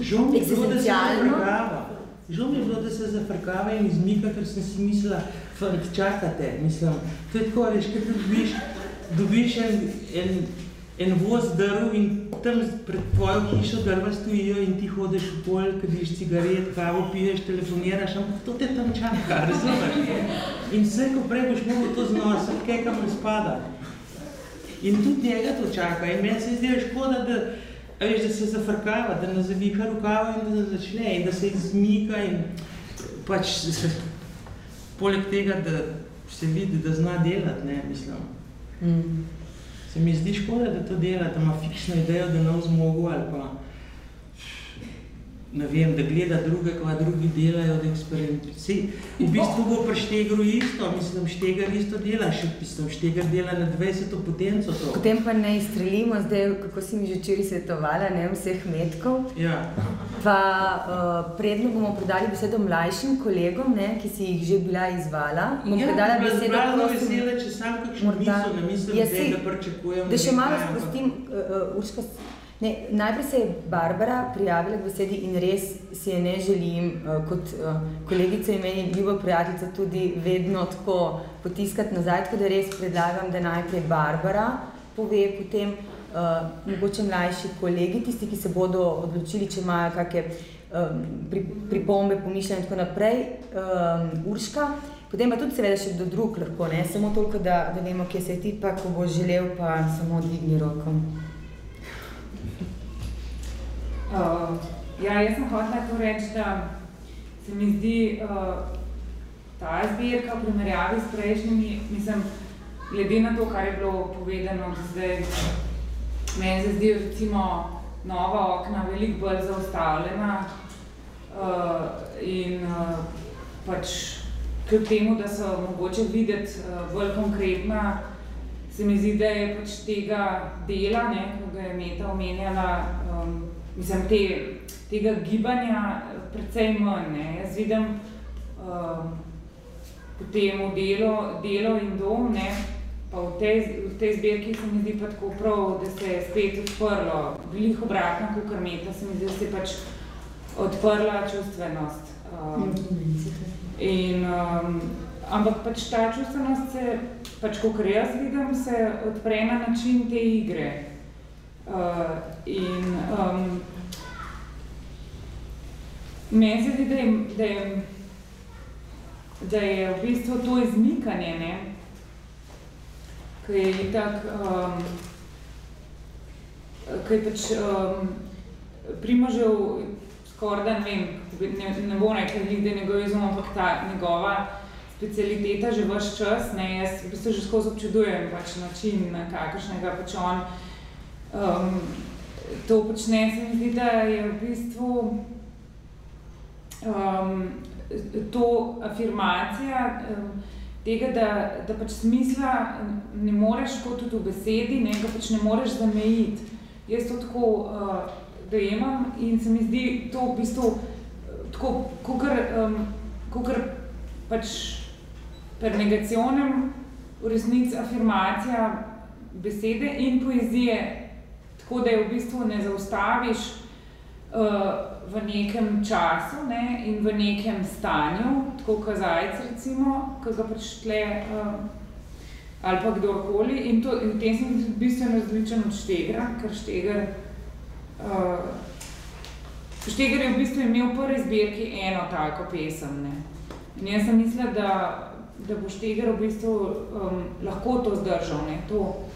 Žal mi je bilo, da se zafrkava. Žal mi je bilo, da se zafrkava in izmika, ker sem si mislila, fant, čakate, mislim, to je tako, veš, ker dobiš, dobiš en, en, en voz drv in tam pred tvojo hišo drva stojijo in ti hodiš v pol, kadiš cigaret, kavo piješ, telefoniraš, ampak to te tam čaka, razumeš? In vse, ko prej boš mogel to znositi, kaj kam razpada. In tudi njega to čaka. In meni se zdi škoda, da, veš, da se zafrkava, da ne zaviha rukava in da začne in da se izmika in pač se, poleg tega, da se vidi, da zna delati, ne, mislim. mm. Se mi zdi škoda, da to dela, da ima fiksno idejo, da ne v zmogu ali pa ne vem, da gleda druge, kva drugi delajo, da eksperimentira. V bistvu bo pri Štegru isto, mislim, Štegar isto dela, še mislim, Štegar dela na 20 potenco to. Potem pa ne izstrelimo zdaj, kako si mi že včeraj svetovala, ne vem, vseh metkov. Ja. Pa uh, predno bomo predali besedo mlajšim kolegom, ne, ki si jih že bila izvala. Bom ja, predala bila besedo, zbrala prosim, vesela, če sam kakšno morda- misel, ne mislim, Ja, zdaj, saj- da pričakujem. Da še malo sprostim, uh, uh, Urška, s- ne, najprej se je Barbara prijavila k besedi in res si je ne želim uh, kot uh, kolegica in meni ljubo prijateljica tudi vedno tako potiskati nazaj, tako da res predlagam, da najprej Barbara pove, potem uh, mogoče mlajši kolegi, tisti, ki se bodo odločili, če imajo kakšne um, pri, pripombe, pomišljanja in tako naprej, um, Urška. Potem pa tudi seveda še kdo drug lahko, ne? samo toliko, da, da vemo, kje se je ti pa, ko bo želel, pa samo dvigni roko. Uh, ja, jaz sem hotela to reči, da se mi zdi uh, ta zbirka v primerjavi s prejšnjimi, mislim, glede na to, kar je bilo povedano zdaj, meni se zdi recimo nova okna veliko bolj zaustavljena uh, in uh, pač kljub temu, da so mogoče videti uh, bolj konkretna, se mi zdi, da je pač tega dela, ne, ko ga je Meta omenjala, um, mislim, te, tega gibanja eh, precej manj. Ne. Jaz vidim um, potem v delo, delo in dom, ne, pa v tej, v tej zbirki se mi zdi pa tako prav, da se je spet odprlo, veliko obratno, kot Meta, se mi zdi, da se je pač odprla čustvenost. Um, In, um, ampak pač ta čustvenost se, pač kot jaz vidim, se odpre na način te igre. Uh, in um, meni se zdi, da je, da, je, da je v bistvu to izmikanje, ne, ki je itak, um, ki je pač um, Primožev skoraj da ne vem, ne, ne bom rekla, da je njegov izum, ampak ta njegova specialiteta že vaš čas, ne, jaz v bistvu že skozi občudujem pač način, na kakršnega pač on um, to počne, se mi zdi, da je v bistvu um, to afirmacija um, tega, da, da pač smisla ne moreš kot tudi v besedi, ne, ga pač ne moreš zamejiti. Jaz to tako uh, dojemam in se mi zdi to v bistvu tako, kakor, um, kakor pač per negacionem v resnici afirmacija besede in poezije, tako da je v bistvu ne zaustaviš uh, v nekem času ne, in v nekem stanju, tako kot zajec, recimo, ki ga pač tle, uh, ali pa kdorkoli. In, to, in v tem sem tudi bistveno različen od Štegra, ker Štegr, uh, Štegr je v bistvu imel prvi zbirki eno tako pesem. Ne. In jaz sem mislila, da, da bo Štegr v bistvu um, lahko to zdržal, ne, to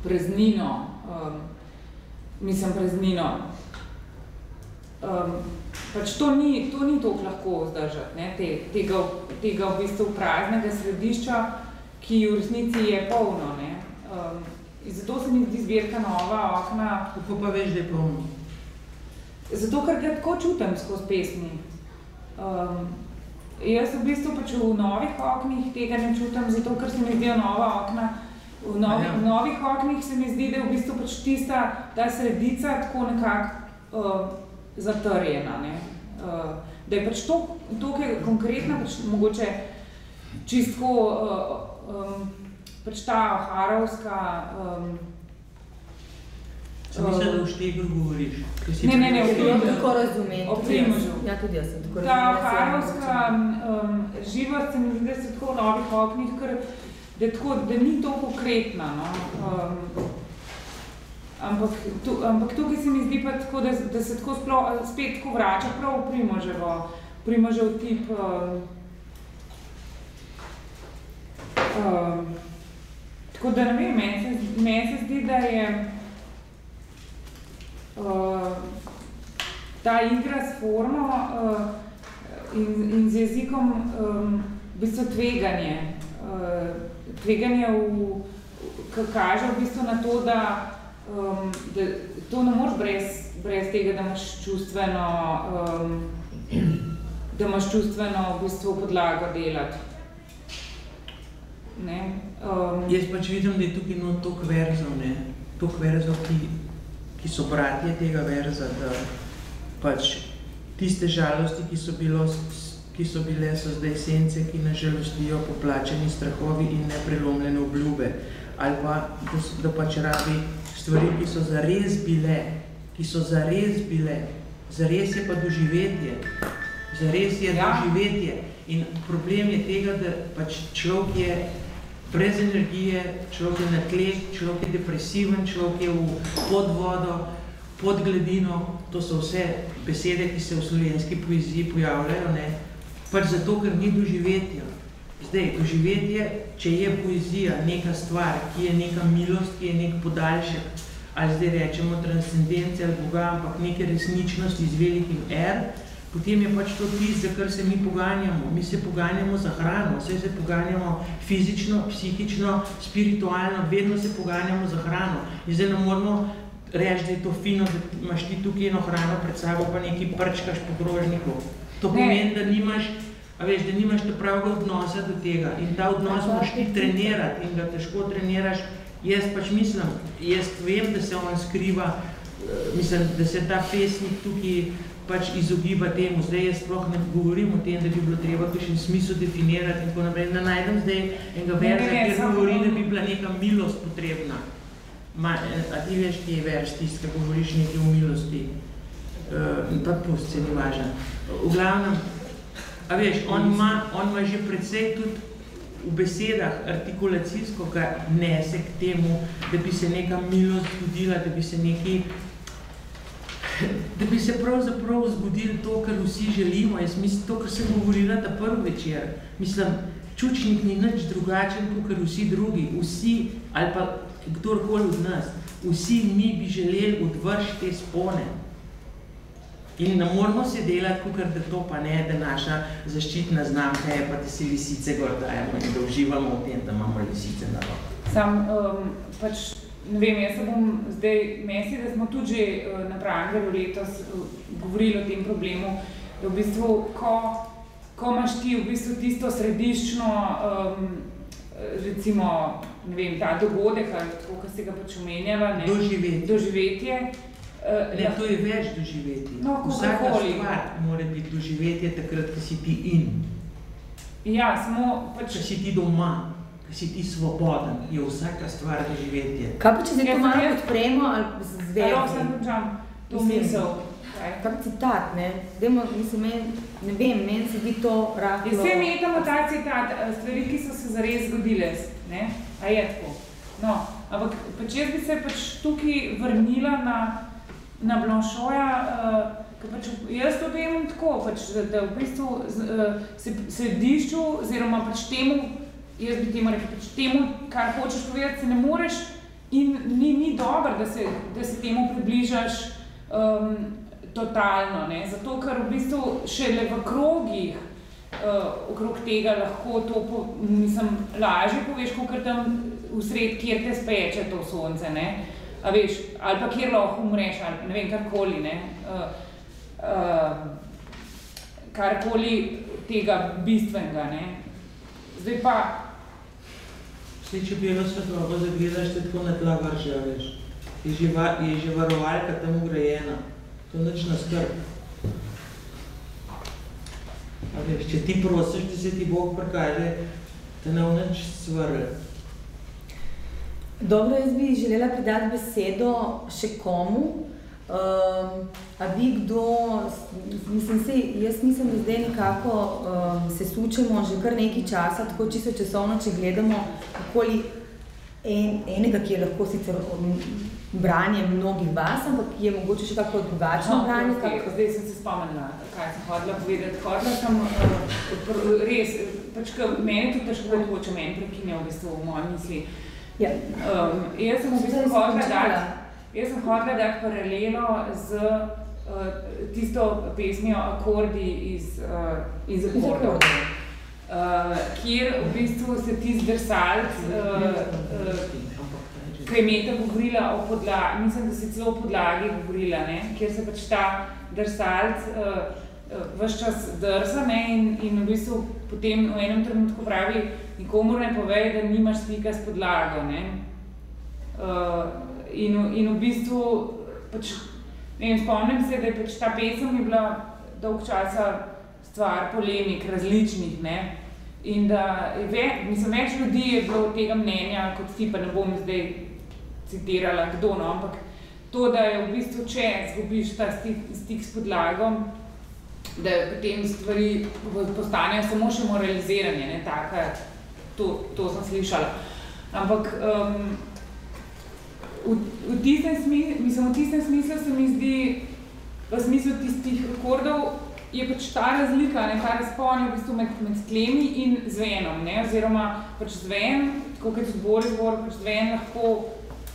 praznino, um, mislim praznino, um, pač to ni, to ni toliko lahko vzdržati, ne, te, tega, tega v bistvu praznega središča, ki v resnici je polno. Ne. Um, zato se mi zdi zbirka nova okna. Kako pa veš, da je polno? Zato, ker ga tako čutim skozi pesmi. Um, jaz v bistvu pač v novih oknih tega ne čutim, zato ker se mi zdijo nova okna. V novih, Ja. v novih oknih se mi zdi, da je v bistvu pač tista, ta sredica tako nekako uh, zatrjena. Ne? Uh, da je pač to, to ki je konkretno, pač mogoče čistko, uh, um, pač ta harovska, um, Sem mislila, da v štegru govoriš. si Ne, ne, ne, v Primožu. Tako razumem. Ob. Primožu. Ja, tudi jaz sem tako Ta razumela, harovska um, živost se mi zdi, da se tako v novih oknih, ker, da, tako, da ni to konkretna. No? Um, ampak, tu, ampak tukaj se mi zdi pa tako, da, da se tako splo, spet tako vrača prav v Primoževo, Primožev tip. Um, um, tako da ne vem, meni se, meni se zdi, da je uh, ta igra s formo uh, in, in z jezikom um, v bistvu tveganje. Uh, tveganje, v, kaže v bistvu na to, da, um, da to ne moreš brez, brez tega, da imaš čustveno, um, da imaš čustveno v bistvu podlago delati. Ne? Um, Jaz pač vidim, da je tukaj no toliko verzov, ne, toliko verzov, ki, ki so bratje tega verza, da pač tiste žalosti, ki so, bilo, ki so bile, so zdaj sence, ki nas žalostijo, poplačeni strahovi in neprelomljene obljube. Ali pa, da, da pač rabi stvari, ki so zares bile, ki so zares bile, zares je pa doživetje, zares je Ja. doživetje. In problem je tega, da pač človek je brez energije, človek je na tleh, človek je depresiven, človek je v pod vodo, pod gladino, to so vse besede, ki se v slovenski poeziji pojavljajo, ne? Pač zato, ker ni doživetja. Zdaj, doživetje, če je poezija neka stvar, ki je neka milost, ki je nek podaljšek, ali zdaj rečemo transcendence ali Boga, ampak neke resničnosti z velikim R, potem je pač to tisto, za kar se mi poganjamo. Mi se poganjamo za hrano, vse se poganjamo fizično, psihično, spiritualno, vedno se poganjamo za hrano. In zdaj ne moramo reči, da je to fino, da imaš ti tukaj eno hrano pred sabo, pa nekaj prčkaš po krožniku. To pomeni, da nimaš, a veš, da nimaš ta pravega odnosa do tega. In ta odnos moraš ti trenirati in ga težko treniraš. Jaz pač mislim, jaz vem, da se on skriva, eh, mislim, da se ta pesnik tukaj pač izogiba temu. Zdaj jaz sploh ne govorim o tem, da bi bilo treba kakšen smisel definirati in tako naprej. Ne najdem zdaj enega Ne, ne, verza, ne, kjer govori, da bi bila neka milost potrebna. Ma, eh, a ti veš, ki je vers tisti, ki govoriš nekaj o milosti? Uh, pa pust, se ni važno. V glavnem, a veš, on ima, on ima že precej tudi v besedah artikulacijsko ga nese k temu, da bi se neka milost zgodila, da bi se neki da bi se pravzaprav zgodilo to, kar vsi želimo. Jaz mislim, to, kar sem govorila ta prvi večer. Mislim, čučnik ni nič drugačen, kot vsi drugi. Vsi, ali pa kdorkoli od nas, vsi mi bi želeli odvršiti te spone. In ne moramo se delati, kukor da to pa ne, da naša zaščitna znamka je, pa da se lisice gor dajemo in da uživamo v tem, da imamo lisice na roki. Sam, um, pač, ne vem, jaz se bom zdaj, mesi, da smo tudi že uh, na Prangeru letos uh, govorili o tem problemu, da v bistvu, ko, ko imaš ti v bistvu tisto središčno, um, recimo, ne vem, ta dogodek ali tako, kot ste ga pač omenjala, ne, Doživeti. doživetje, uh, Ne, to je več doživeti. No, Vsaka stvar mora biti doživetje takrat, ko si ti in, Ja, samo pač ko si ti doma, ko si ti svoboden, je vsaka stvar doživetje. Kaj pa, če zdaj to Jaz- malo jaz- podpremo ali z Zelo zvezo? sem končam to misel. kak citat, ne. Dajmo, mislim, meni, ne vem, meni se zdi to rahlo... Vse metamo ta citat, eh, stvari, ki so se zares zgodile, ne? A je tako? No, ampak pač jaz bi se pač tukaj vrnila na, na Blanchoja, uh, ker pač jaz to vem tako, pač, da, da v bistvu uh, se, sedišču, oziroma pač temu, jaz bi temu rekel, pač temu, kar hočeš povedati, se ne moreš in ni, ni dobro, da se, da se temu približaš um, totalno, ne? zato ker v bistvu šele v krogih uh, okrog tega lahko to, po, mislim, lažje poveš, kot tam v sred, kjer te speče to sonce, ne? A veš, ali pa kjer lahko umreš, ali ne vem, karkoli, ne? Uh, uh, karkoli tega bistvenega, ne? Zdaj pa... Vse, če belo svetlobo zagledaš, te tako na tla vrže, veš. Je že, va, je že varovalka tam ugrajena. To nič na skrb. A veš, če ti prosiš, da se ti Bog prikaže, te ne v nič svrle. Dobro, jaz bi želela predati besedo še komu. Um, a vi kdo, mislim si, jaz mislim, da zdaj nekako um, se sučemo že kar nekaj časa, tako čisto časovno, če gledamo okoli en, enega, ki je lahko sicer branje mnogih vas, ampak je mogoče še kako drugačno No, branje. okay, Kak... Zdaj sem se spomnila, kaj sem hodila povedati. Hodila sem uh, res, pač meni tudi težko hoče meni prekinja v bistvu v moji misli. Ja. Um, jaz sem v bistvu končala. dati, hodila dati paralelo z uh, tisto pesmijo Akordi iz, uh, iz akordov. Uh, kjer v bistvu se ti zdrsalc, uh, uh, ki je Meta govorila o podlagi, mislim, da si celo o podlagi govorila, ne? kjer se pač ta drsalc uh, ves čas drsa ne? in, in v bistvu potem v enem trenutku pravi, nikomor ne povej, da nimaš stika s podlago. Ne? Uh, in, in v bistvu, pač, ne vem, spomnim se, da je pač ta pesem je bila dolg časa stvar polemik različnih, ne? In da je ve, mislim, več ljudi je bilo tega mnenja, kot ti, pa ne bom zdaj citirala kdo, no, ampak to, da je v bistvu, če zgubiš ta stik, stik s podlagom, da je potem stvari postanejo samo še moraliziranje, ne, taka, to, to sem slišala. Ampak um, v, v, tistem smislu, mislim, v tistem smislu se mi zdi, v smislu tistih akordov, je pač ta razlika, ne, ta razpon je v bistvu med, med tlemi in zvenom, ne, oziroma pač zven, tako kot zbor, zbor, pač zven lahko,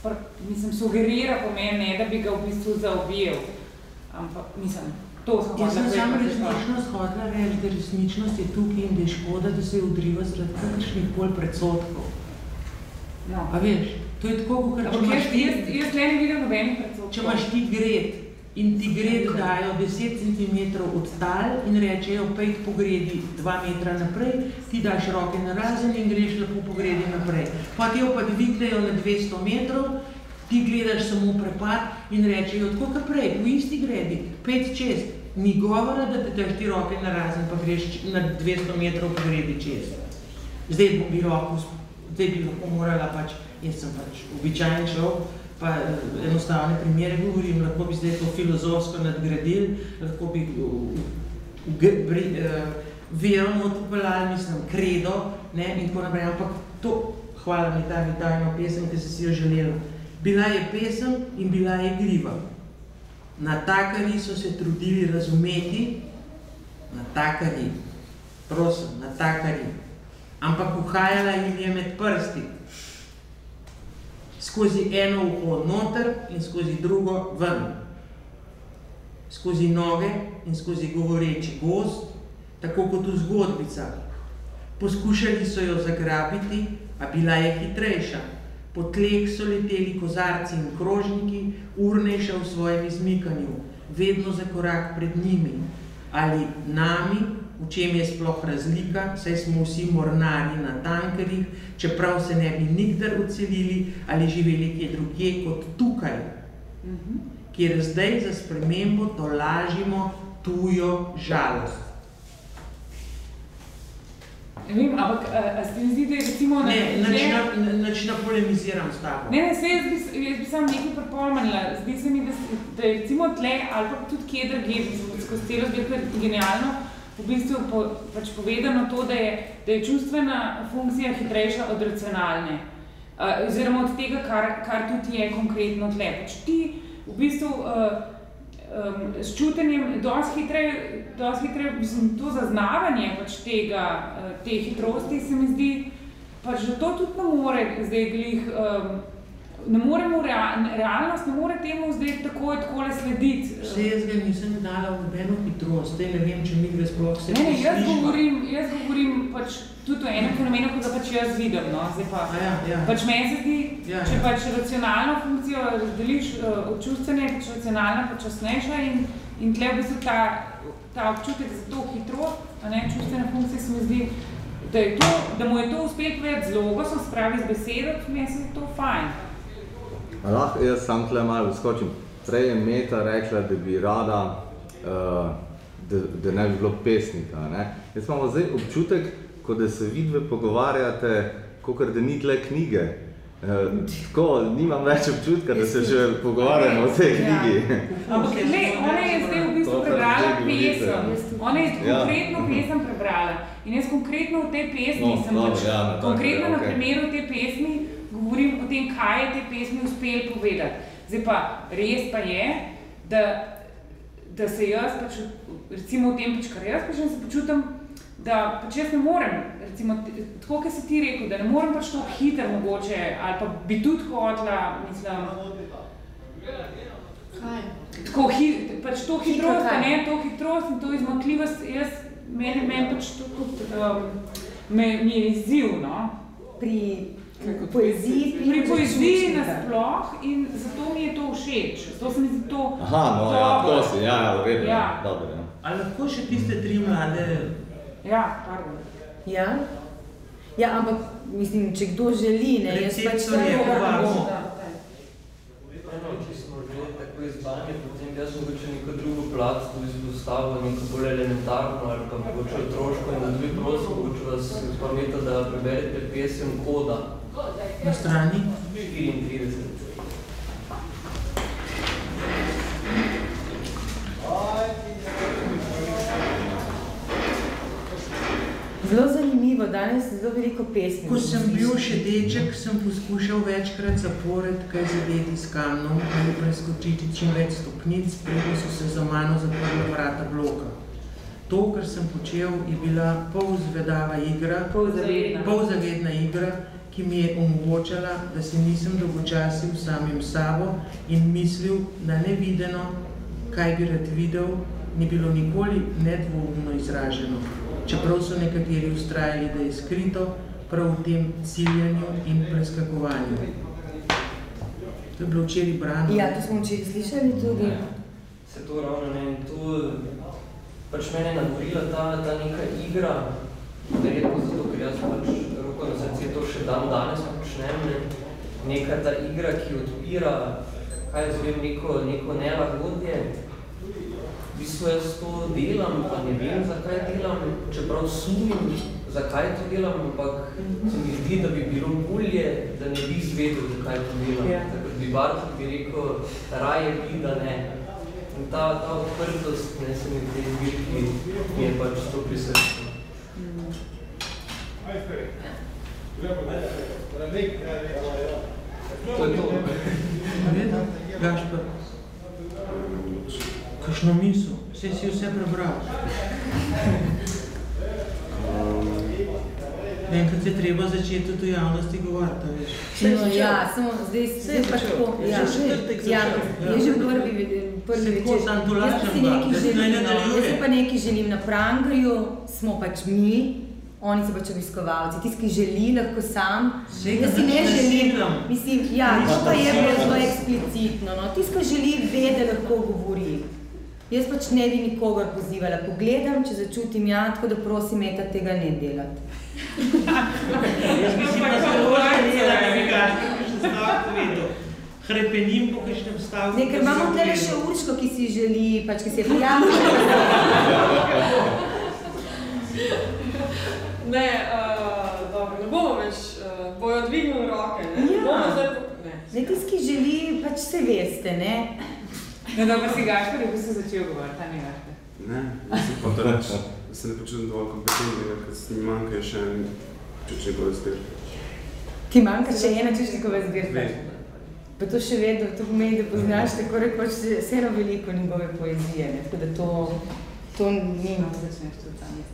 pr, mislim, sugerira pomen, ne, da bi ga v bistvu zaobjel. Ampak, mislim, to sem Jaz sem samo resničnost hotela reči, da resničnost je tukaj in da je škoda, da se je odriva zaradi kakršnih koli predsotkov. No. A veš, to je tako, kot če imaš ti, jaz, jaz tle ne vidim nobenih predsotkov. če imaš ti gred in ti gred dajo 10 cm od tal in rečejo, pejt pogredi 2 metra naprej, ti daš roke na razen in greš lepo pogredi naprej. Pa ti jo pa dvignejo na 200 metrov, ti gledaš samo prepad in rečejo, tako kot prej, v isti gredi, pet čez. Ni govora, da te daš ti roke na razen, pa greš na 200 metrov pogredi čez. Zdaj bom bi lahko, zdaj bi lahko morala pač, jaz sem pač običajen človek, pa eh, enostavne primere govorim, lahko bi zdaj to filozofsko nadgradili, lahko bi bri, uh, vero not upeljali, mislim, kredo, ne, in tako naprej, ampak to, hvala mi ta vitalna pesem, ki si si jo želela. Bila je pesem in bila je igriva. Natakari so se trudili razumeti, natakari, prosim, natakari, ampak uhajala jim je med prsti. Skozi eno uho noter in skozi drugo ven. Skozi noge in skozi govoreči gozd, tako kot v zgodbicah. Poskušali so jo zagrabiti, a bila je hitrejša. Po tleh so leteli kozarci in krožniki, urnejša v svojem izmikanju, vedno za korak pred njimi. Ali nami, v čem je sploh razlika, saj smo vsi mornari na tankerjih, čeprav se ne bi nikdar odselili ali živeli kje drugje kot tukaj, kjer zdaj za spremembo tolažimo tujo žalost. Ne vem, ampak a, a se mi zdi, da je recimo. Ne, nič ne, polemiziram s tabo. Ne, ne, saj jaz bi, jaz bi samo nekaj pripomnila. Zdi se mi, da, da je recimo tle, ali pa tudi kje drugje, skozi celo zbirko genialno, v bistvu po, pač povedano to, da je, da je čustvena funkcija hitrejša od racionalne. Uh, oziroma od tega, kar, kar tudi je konkretno tle. Pač ti v bistvu uh, um, s čutenjem dosti hitreje, dosti hitreje, mislim, to zaznavanje pač tega, uh, te hitrosti se mi zdi, pač da to tudi ne more zdaj glih, um, ne moremo, rea, realnost ne more temu zdaj takoj takole slediti. Vse jaz ga nisem dala v nobeno hitrost, ne vem, če mi dve sploh se Ne, ne, jaz slišiva. govorim, jaz govorim pač tudi o enem fenomenu, kot ga pač jaz vidim, no, zdaj pa. A ja, ja. Pač meni se zdi, Ja, če ja. pač racionalno funkcijo razdeliš uh, od čustvene, pač racionalna počasnejša in, in tle v bistvu ta, ta občutek za to hitrost, a ne, čustvene funkcije se mi zdi, da, je to, da mu je to uspelo povedati z logosom, spravi z besedo, meni se to fajn. A Lahko jaz sam tle malo skočim. Prej je Meta rekla, da bi rada, uh, da, da ne bi bilo pesnika. Ne? Jaz imamo zdaj občutek, kot da se vidve pogovarjate, kot da ni tle knjige. Uh, tako, nimam več občutka, da se že pogovarjamo o tej knjigi. Ampak ne, ona je zdaj v bistvu prebrala pesem. Ona je Ja. konkretno pesem prebrala. In jaz konkretno v tej pesmi No, sem dobro, pač, ja, na konkretno na okej. primeru te pesmi govorim o tem, kaj je te pesmi uspel povedati. Zdaj pa res pa je, da, da se jaz pač, recimo v tem, pač, kar jaz počnem, se počutim, da pač jaz ne morem, recimo, tako kot si ti rekel, da ne morem pač tako hitro mogoče, ali pa bi tudi hotla, mislim, Kaj? tako hit, pač to Hitro hitrost, kaj? ne, to hitrost in to izmakljivost, jaz, meni, meni pač to tudi, um, me, mi je izziv, no. Pri poeziji, Pri poeziji Čučnika. nasploh in zato mi je to všeč, zato se mi zdi to Aha, no ja, to dobro. si, ja, ja, v redu, Ja. ja. dobro. Ja. A lahko še tiste tri mlade Ja, pardon. Ja? Ja, ampak mislim, če kdo želi, ne, jaz pač povabimo. Eno, če smo že tako izbani, potem jaz mogoče neko drugo plat izpostavil, neko bolj elementarno ali pa mogoče otroško in da bi prosil, mogoče vas Meta, da preberete pesem Koda na strani. 34. Zelo zanimivo, danes je zelo veliko pesmi. Ko sem bil še deček, sem poskušal večkrat zapored kaj zadeti s kamnom ali preskočiti čim več stopnic, preden so se za mano zaprla vrata bloka. To, kar sem počel, je bila polzvedava igra, Polzavedna. polzavedna igra, ki mi je omogočala, da se nisem dolgočasil samim sabo in mislil, da nevideno, kaj bi rad videl, ni bilo nikoli nedvoumno izraženo. Čeprav so nekateri ustrajali, da je skrito prav v tem ciljanju in preskakovanju. To je bilo včeraj brano. Ja, to smo včeraj slišali tudi. Se to ravno ne, in tu pač mene je nagovorila ta, ta neka igra, verjetno zato, ker jaz pač roko na srce to še dan danes počnem, ne, neka ta igra, ki odpira, kaj jaz vem, neko, neko nelagodje. V bistvu jaz to delam, pa ne vem, zakaj delam, čeprav sumim, zakaj to delam, ampak se mi zdi, da bi bilo bolje, da ne bi izvedel, zakaj to delam. Ja. Takrat bi Bartok bi rekel, raje bi, da ne. In ta, ta odprtost, ne, se mi v tej zbirki, mi je pač to pri srcu. To je to. *laughs* Vedno? Kakšno misel? Vse si vse prebral. *laughs* Enkrat je treba začeti tudi v javnosti govoriti, a veš. No, ja, samo zdaj zdaj pač tako. Ja, Že četrtek ja, začel. je že prvi, prvi Se tako večer. samo to Jaz pa lažem, si da- nekaj se želim. Jaz si pa nekaj želim na Prangerju, smo pač mi, oni so pač obiskovalci. Tisti, ki želi, lahko sam. Saj Jaz si ne želim, silam. mislim, ja, to pa je bilo eksplicitno. No. Tisti, ki želi, ve, da lahko govori. Jaz pač ne bi nikogar pozivala. Pogledam, če začutim ja, tako da prosim, Meta, tega ne delati. Jaz bi si pa zelo želela, da bi Gašper kakšen stavek povedal. Hrepenim po kakšnem stavku. Ne, ker imamo tle še Urško, ki si želi, pač ki se je prijavila. *laughs* Ne, uh, dobro, ne bomo več, uh, bojo dvignili roke, ne? Ja. Bomo zdaj, ne. Zdaj, tisti, ki želi, pač se veste, ne? No, dobro, si Gašper, je v bistvu začel govoriti, a ne Gašper. Ne, mislim pa to reči, da se ne počutim dovolj kompetentnega, ker se mi manjka še en čučnikov zbir. Ti manjka še ena čučnikova zbirka. Dve. Pa to še vedno, to pomeni, da poznaš tako rekoč vseeno veliko njegove poezije, ne? tako da to, to ni...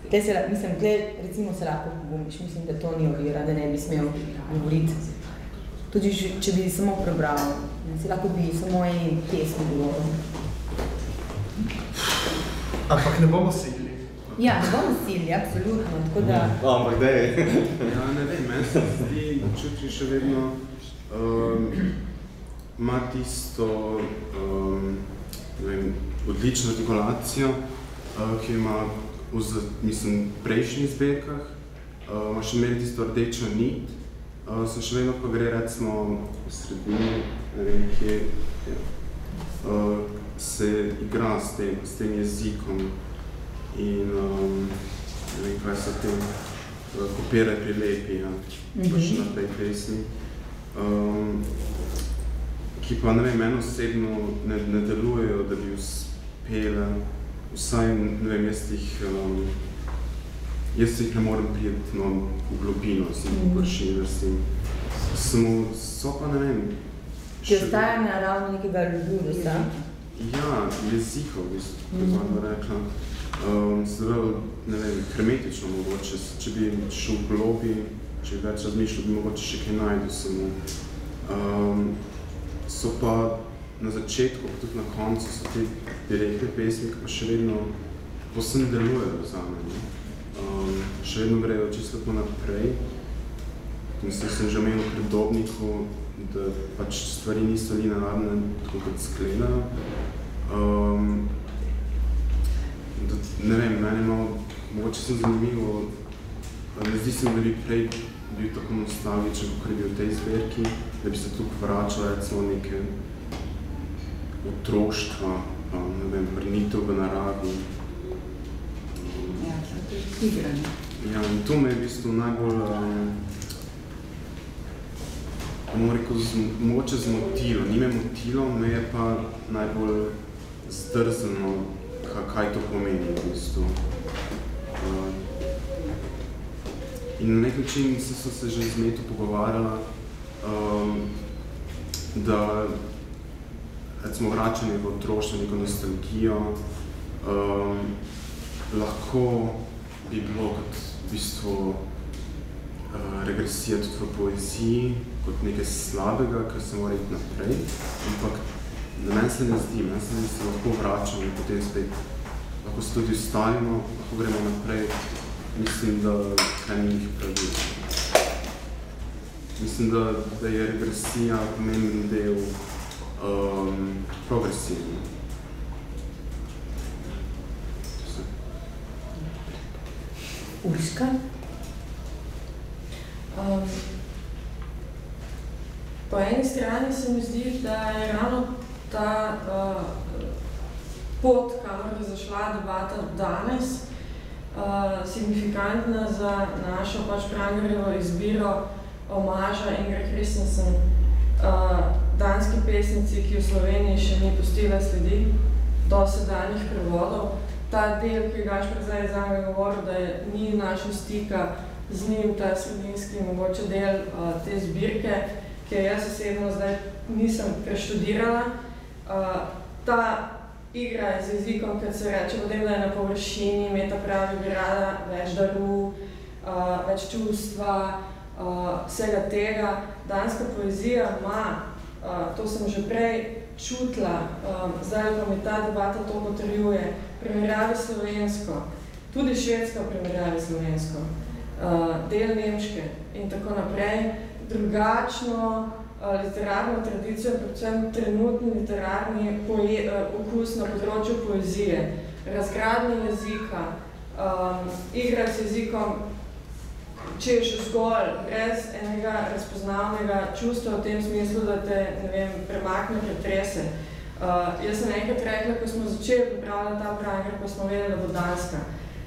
Tle se, la- mislim, tle recimo se lahko pogumiš, mislim, da to ni ovira, da ne bi smel govoriti. Tudi če bi samo prebral, si lahko bi samo en pesmi govoril. Ampak ne bomo silili. Ja, ne bomo silili, absolutno, tako da... Ampak daj. Ja, ne vem, meni se zdi, da čuči še vedno um, ima tisto um, ne vem, odlično artikulacijo, uh, ki ima v, z- mislim, prejšnjih zbirkah. Uh, ima še imeli tisto rdečo nit, uh, sem še vedno, ko gre recimo v sredini, ne vem kje, ja, uh, se igra s tem, s tem jezikom in um, ne vem, kaj so te uh, kopiraj prilepi, ja, Mhm. pa še naprej pesmi. Um, ki pa, ne vem, meni osebno ne, ne delujejo, da bi uspele, vsaj, ne vem, jaz jih, um, jaz jih ne morem prijeti no, v globino, sem Mhm. v površini, mislim. Samo, so pa, ne vem, Ti ostaja na ravni nekega ljudosa. Ja, jezikov, v bistvu, kako mm -hmm. rekla. Um, zelo, ne vem, hermetično mogoče, če bi šel globi, če bi več razmišljal, bi mogoče še kaj najdel samo. Um, so pa na začetku, pa tudi na koncu, so te direktne pesmi, ki pa še vedno posebno delujejo za me. Ne? Um, še vedno grejo čisto lepo naprej. Mislim, sem že omenil pri Dobniku, da pač stvari niso linearne, tako kot skledajo. Um, da, ne vem, meni malo, mogoče sem zanimivo, ne zdi se mi, da bi prej bil tako nostalgičen, kot je bil v tej zbirki, da bi se tukaj vračal recimo neke otroštva, um, ne vem, vrnitev v naravi. Ja, to je igra, ne? Ja, in to me je v bistvu najbolj, um, bomo rekel, z, mogoče zmotilo. Ni me motilo, me je pa najbolj zdrzno, kaj, to pomeni v bistvu. Uh, in na nek način se so se že z Meto pogovarjala, um, da recimo vračanje v otroštvo, neko nostalgijo, um, lahko bi bilo kot v bistvu uh, regresija tudi v poeziji, kot nekaj slabega, kar se mora iti naprej, ampak na meni se ne zdi, meni se zdi, da se lahko vračamo in potem spet lahko se tudi ustavimo, lahko gremo naprej. Mislim, da kaj ni njih pravilno. Mislim, da, da je regresija pomemben del um, progresije. Urška? Um, po eni strani se mi zdi, da je ravno ta uh, pot, kamor je zašla debata danes, uh, signifikantna za našo pač Prangerjevo izbiro omaža Ingrid Christensen, uh, danski pesnici, ki v Sloveniji še ni pustila sledi do sedanjih prevodov. Ta del, ki je Gašper zdaj zame govoril, da je, ni našel stika z njim, ta sredinski mogoče del uh, te zbirke, ki jo jaz osebno zdaj nisem preštudirala. Uh, ta igra z jezikom, kot se reče, potem, da je na površini, meta pravi, bi rada več daru, uh, več čustva, uh, vsega tega. Danska poezija ima, uh, to sem že prej čutila, um, zdaj pa mi ta debata to potrjuje, primerjavi slovensko, tudi švedsko primerjavi slovensko, uh, del nemške in tako naprej, drugačno uh, literarno tradicijo, predvsem trenutni literarni uh, okus na področju poezije, razgradnje jezika, um, igra s jezikom, češ zgolj, brez enega razpoznavnega čustva v tem smislu, da te, ne vem, premakne, pretrese. Uh, jaz sem enkrat rekla, ko smo začeli pripravljati ta pranger, ko smo vedeli, da bo Danska.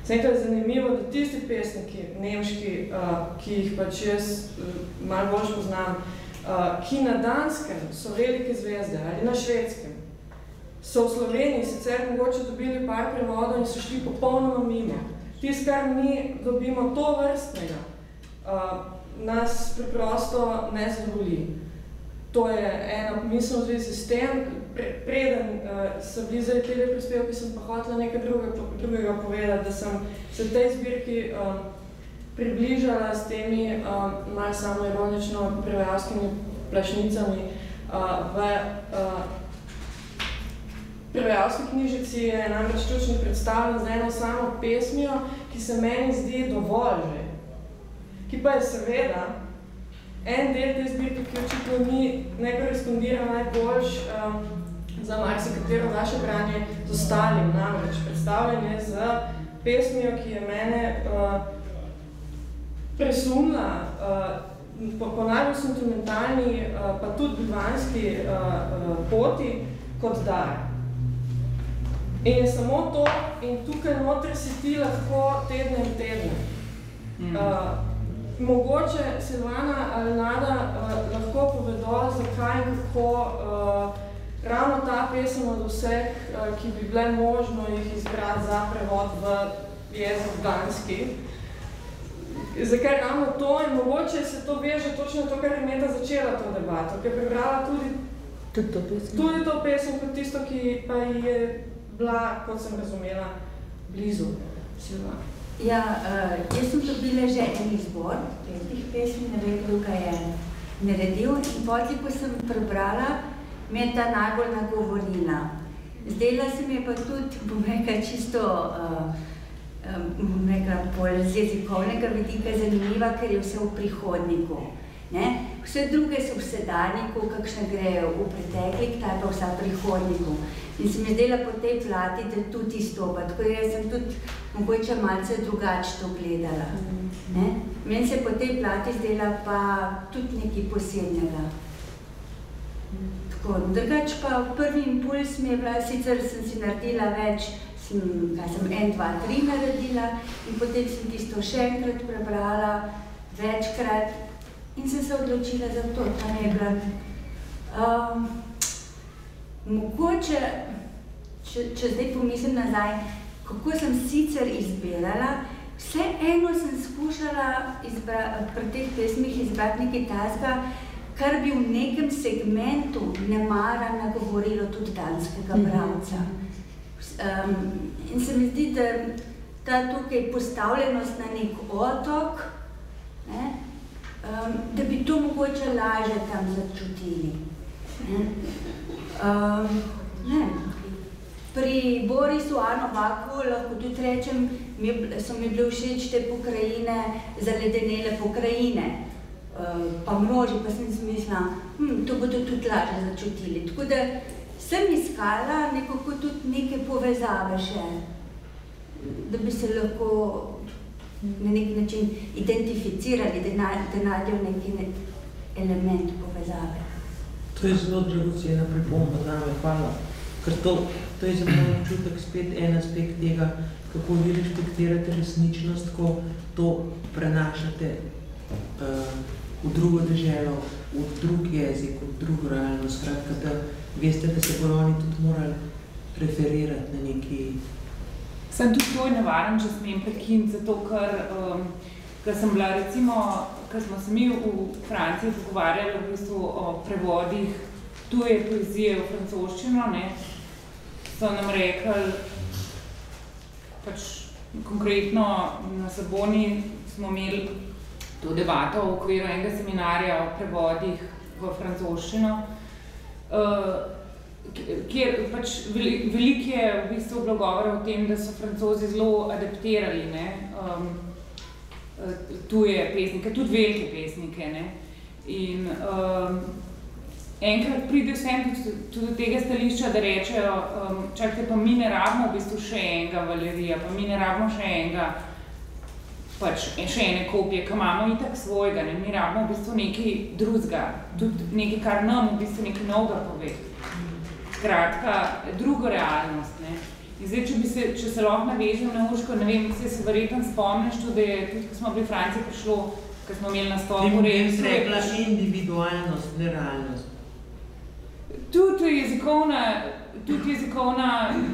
Sedaj je zanimivo, da tisti pesniki, nemški, uh, ki jih pač jaz uh, malo bolj poznam, uh, ki na Danskem so velike zvezde ali na Švedskem, so v Sloveniji sicer mogoče dobili par prevodov in so šli popolnoma mimo. Tis, kar mi dobimo to vrstnega, uh, nas preprosto ne zadovolji. To je ena misel v zvezi s tem. Pre, preden uh, so bili zdaj tele prispevki, sem pa hotela nekaj drugega, drugega povedati, da sem se tej zbirki um, približala s temi um, malo samoironično prevajalskimi plašnicami uh, v uh, Prevajalski knjižici je namreč točno predstavljen z eno samo pesmijo, ki se meni zdi dovolj že. Ki pa je seveda en del te zbirke, ki očitno ni ne korespondira najboljš um, za marsikatero vaše branje z ostalim. Namreč predstavljen je z pesmijo, ki je mene uh, presumla uh, po, po najbolj sentimentalni, uh, pa tudi bivanski uh, uh, poti kot dar. In je samo to, in tukaj noter si ti lahko tedne in tedne. Mm. Uh, mogoče Silvana ali Nada uh, lahko povedo, zakaj in kako uh, ravno ta pesem od vseh, uh, ki bi bile možno jih izbrati za prevod v jezik danski. Zakaj ravno to in mogoče se to veže točno to, kar je Meta začela to debato, ker je prebrala tudi, tudi to pesem, tudi to pesem kot tisto, ki pa je bila, kot sem razumela, blizu Silva. Ja, uh, jaz sem dobila že en izbor teh pesmi, ne vem, kdo ga je naredil in potem, ko sem prebrala, me je ta najbolj nagovorila. Zdela se mi je pa tudi, bom rekla, čisto uh, um, rekla, pol z jezikovnega vidika zanimiva, ker je vse v prihodniku. Ne? Vse druge so v sedanjiku, kakšne grejo v preteklik, ta pa vsa prihodniku. In se mi zdela po tej plati, da tudi izstopa. Tako da jaz sem tudi mogoče malce drugače to gledala. Ne? Meni se po tej plati zdela pa tudi nekaj posebnega. Tako, drugač pa prvi impuls mi je bila, sicer sem si naredila več, sem, kaj sem en, dva, tri naredila in potem sem tisto še enkrat prebrala, večkrat in sem se odločila za to, mi je bila. Um, mogoče, če, če zdaj pomislim nazaj, kako sem sicer izbirala, vseeno sem skušala izbra, pri teh pesmih izbrati nekaj tazga, kar bi v nekem segmentu nemara nagovorilo tudi danskega Mhm. bravca. Um, in se mi zdi, da ta tukaj postavljenost na nek otok, ne, um, da bi to mogoče lažje tam začutili. Um, ne. Pri Borisu Anovaku lahko tudi rečem, mi, so mi bile všeč te pokrajine, zaledenele pokrajine, uh, pa mroži, pa sem si mislila, hm, to bodo tudi lažje začutili. Tako da sem iskala nekako tudi neke povezave še, da bi se lahko na nek način identificirali, da, na, da najdem neki ne, element povezave. To je zelo dragocena pripomba zame, hvala. Ker to, to je za moj občutek spet en aspekt tega, kako vi respektirate resničnost, ko to prenašate uh, v drugo deželo, v drug jezik, v drugo realnost. Skratka, da veste, da se bodo oni tudi morali referirati na neki Sem tudi to nevaren, če smem prekiniti, zato ker, um, ker sem bila recimo, ker smo se mi v Franciji pogovarjali v bistvu o prevodih tuje poezije v francoščino, ne, so nam rekli, pač konkretno na Saboni smo imeli to debato v okviru enega seminarja o prevodih v francoščino, uh, kjer pač veliko je v bistvu bilo govora o tem, da so francozi zelo adaptirali ne, um, tuje pesnike, tudi velike pesnike. Ne. In um, enkrat pride vsem tudi, tudi do tega stališča, da rečejo, um, čakajte, pa mi ne rabimo v bistvu še enega valerija, pa mi ne rabimo še enega, pač še ene kopije, ki imamo itak svojega, ne, mi rabimo v bistvu nekaj drugega, tudi nekaj, kar nam v bistvu nekaj novega pove. Skratka, drugo realnost. Ne. In zdaj, če, bi se, če se lahko navežem na Urško, ne vem, se, se verjetno spomniš tudi, da je tudi, ko smo v Franciji prišlo, ko smo imeli na stolu. Ti bi rekla individualnost, ne realnost. Tudi jezikovna, tudi jezikovna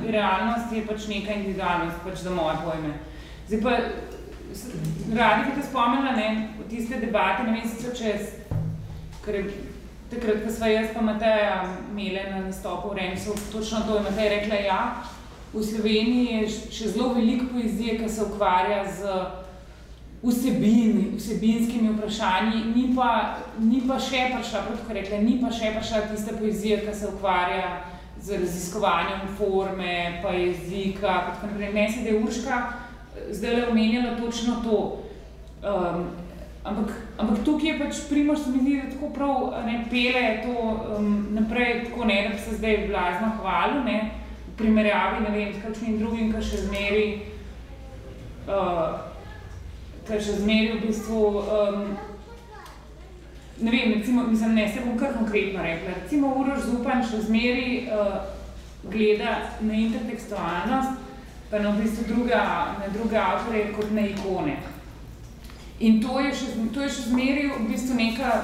realnost je pač neka individualnost, pač za moje pojme. Zdaj pa, radi bi te spomnila, ne, v tiste debate, ne vem sicer čez, ker je takrat, ko sva jaz pa Mateja imele na nastopu v Remsu, točno to je Mateja rekla, ja, v Sloveniji je še zelo veliko poezije, ki se ukvarja z vsebin, vsebinskimi vprašanji, ni pa, ni pa še prišla, tako rekla, ni pa še prišla tista poezija, ki se ukvarja z raziskovanjem forme, pa jezika, pa tako naprej. Meni se, da je Urška zdaj le omenjala točno to. Um, ampak, ampak tukaj je pač Primož se mi zdi, da tako prav ne, pele to um, naprej, tako ne, da bi se zdaj blazno hvalil, ne, primerjavi, ne vem, s kakšnim drugim, kar še zmeri, uh, kar še zmeri v bistvu, um, ne vem, recimo, mislim, ne, se bom kar konkretno rekla, recimo Uroš Zupan še zmeri uh, gleda na intertekstualnost, pa na v bistvu druga, na druge avtore kot na ikone. In to je še, to je še zmeri v bistvu neka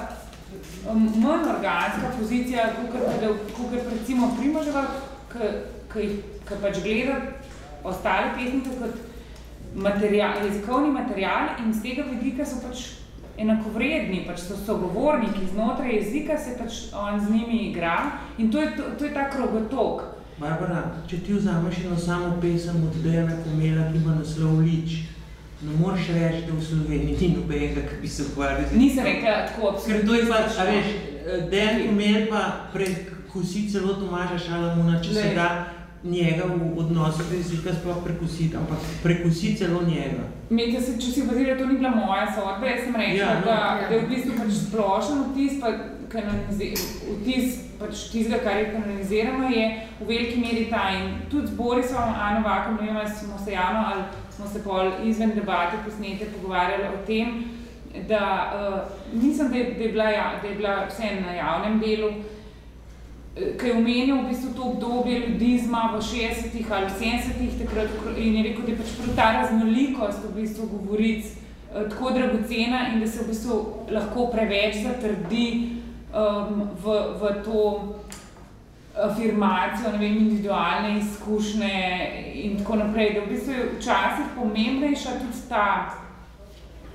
um, manj organska pozicija, kot recimo Primoževa, ki pač gleda ostale pesnike kot material, jezikovni material in z tega vidika so pač enakovredni, pač so sogovorniki znotraj jezika, se pač on z njimi igra in to je, to, to je ta krogotok. Barbara, če ti vzameš eno samo pesem od Dejana Komela, ki ima naslov Lič, ne moreš reči, da v Sloveniji ni nobenega, ki bi se ukvarjal z Nisem rekla tako. Ker to je pač, a veš, Dejan Komel pa prekusi celo Tomaža Šalamuna, če se da njega v odnosu do jezika sploh prekusiti, ampak prekusi celo njega. Mete se, če si opazila, to ni bila moja sodba, jaz sem rekla, Ja, no, da, ja. da je v bistvu pač splošen vtis, pa vtis pač tistega, kar je kanonizirano, je v veliki meri ta in tudi z Borisom, Ano Vakom, ne vem, smo se javno ali smo se pol izven debate posnete pogovarjali o tem, da uh, mislim, da je, da je bila, ja, da je bila vse na javnem delu, ki je omenil v bistvu to obdobje ljudizma v 60-ih ali 70-ih takrat in je rekel, da je pač prav ta raznolikost v bistvu govoric eh, tako dragocena in da se v bistvu lahko preveč zatrdi um, v, v to afirmacijo, ne vem, individualne izkušnje in tako naprej, da v bistvu je včasih pomembnejša tudi ta,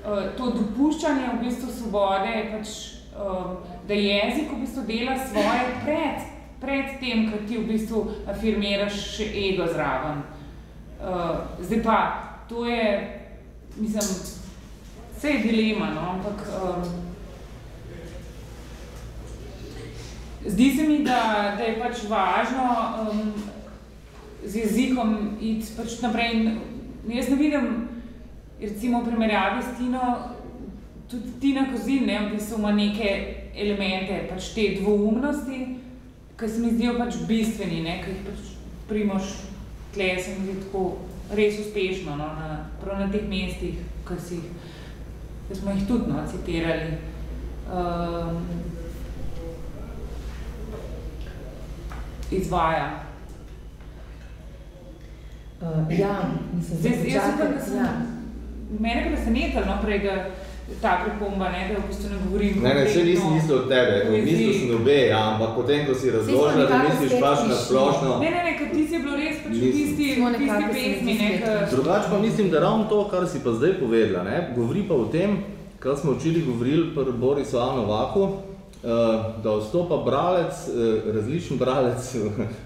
uh, to dopuščanje v bistvu svobode, pač, um, da jezik v bistvu dela svoje pred, pred tem, ko ti v bistvu afirmiraš še ego zraven. Uh, zdaj pa, to je, mislim, vse je dilema, no, ampak um, zdi se mi, da, da je pač važno um, z jezikom iti pač naprej. in Jaz ne vidim, recimo v primerjavi s Tino, tudi Tina Kozin, ne, v bistvu ima neke elemente, pač te dvoumnosti, ki se mi zdijo pač bistveni, ne, ki jih pač Primož tle se mi zdi tako res uspešno, no, na, prav na teh mestih, ki si jih, ki smo jih tudi no, citirali. Um, izvaja. Uh, ja, mislim, Zdaj, jaz čakaj, upam, da sem, ja. mene je presenetilo, no, prej, da ta pripomba, ne, da v bistvu ne govorim Ne, ne, saj nisem mislil od tebe, mislil sem obe, ja, ampak potem, ko si razložila, da misliš pač na splošno. Ne, ne, ne, ker ti si bilo res pač v tisti, tisti pesmi, ne, ker... Drugače pa mislim, da ravno to, kar si pa zdaj povedala, ne, govori pa o tem, kar smo včeraj govorili pri Borisu Anovaku, eh, da vstopa bralec, eh, različen bralec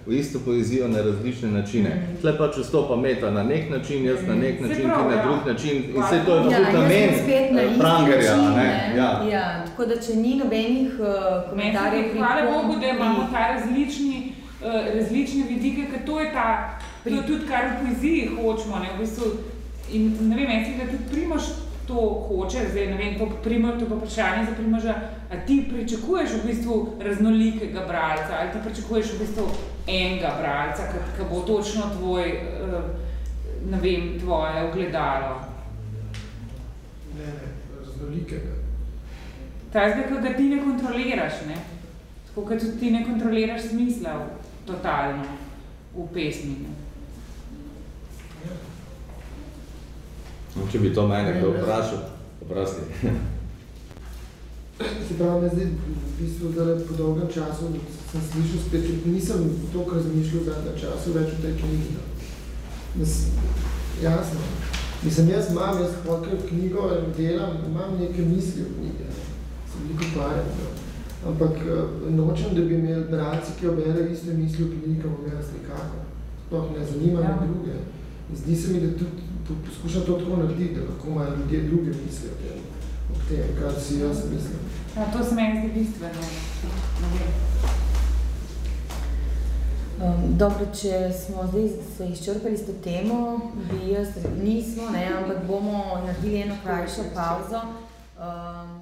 v isto poezijo na različne načine. Tle pač vstopa meta na nek način, jaz na nek Saj način, prav, ti na ja. drug način in vse to je pa Ja, tudi jaz namen spet na eh, Prangerja, ne, ja. ja. Tako da, če ni nobenih uh, komentarjev, hvala Bogu, da imamo ta različni, uh, različne vidike, ker to je ta, to je tudi kar v poeziji hočemo, ne, v bistvu, in ne vem, zdi, da tudi Primož to hoče, zdaj ne vem, to Primož, to pa vprašanje za Primoža, a ti pričakuješ v bistvu raznolikega bralca, ali ti pričakuješ v bistvu enega bralca, ki bo točno tvoj, uh, ne vem, tvoje ogledalo. Ne, ne, raznolikega. Tazga, ki ga ti ne kontroliraš, ne? Tako kot tudi ti ne kontroliraš smisla totalno v pesmi. Ne? No, če bi to mene kdo vprašal, oprosti. *laughs* Se pravi, me zdaj v bistvu zdaj po dolgem času sem slišal spet, nisem toliko razmišljal v zadnjem času več o tej knjigi. no. Jaz, jasno. Mislim, jaz imam, jaz hoker knjigo delam, imam neke misli v knjigi, ne. sem veliko paren, no. ampak eh, nočem, da bi imeli bralci, ki jo berejo iste misli v knjigi, kot bom jaz nikako. Sploh ne zanima me Ja. druge. Zdi se mi, da tudi poskušam to tako narediti, da lahko imajo ljudje druge misli o tem, o tem, kar si jaz mislim. Ja, to se meni zdi bistveno. Um, dobro, če smo zdaj se izčrpali s to temo, bi jaz, nismo, ne, ampak bomo naredili eno krajšo pauzo. Um,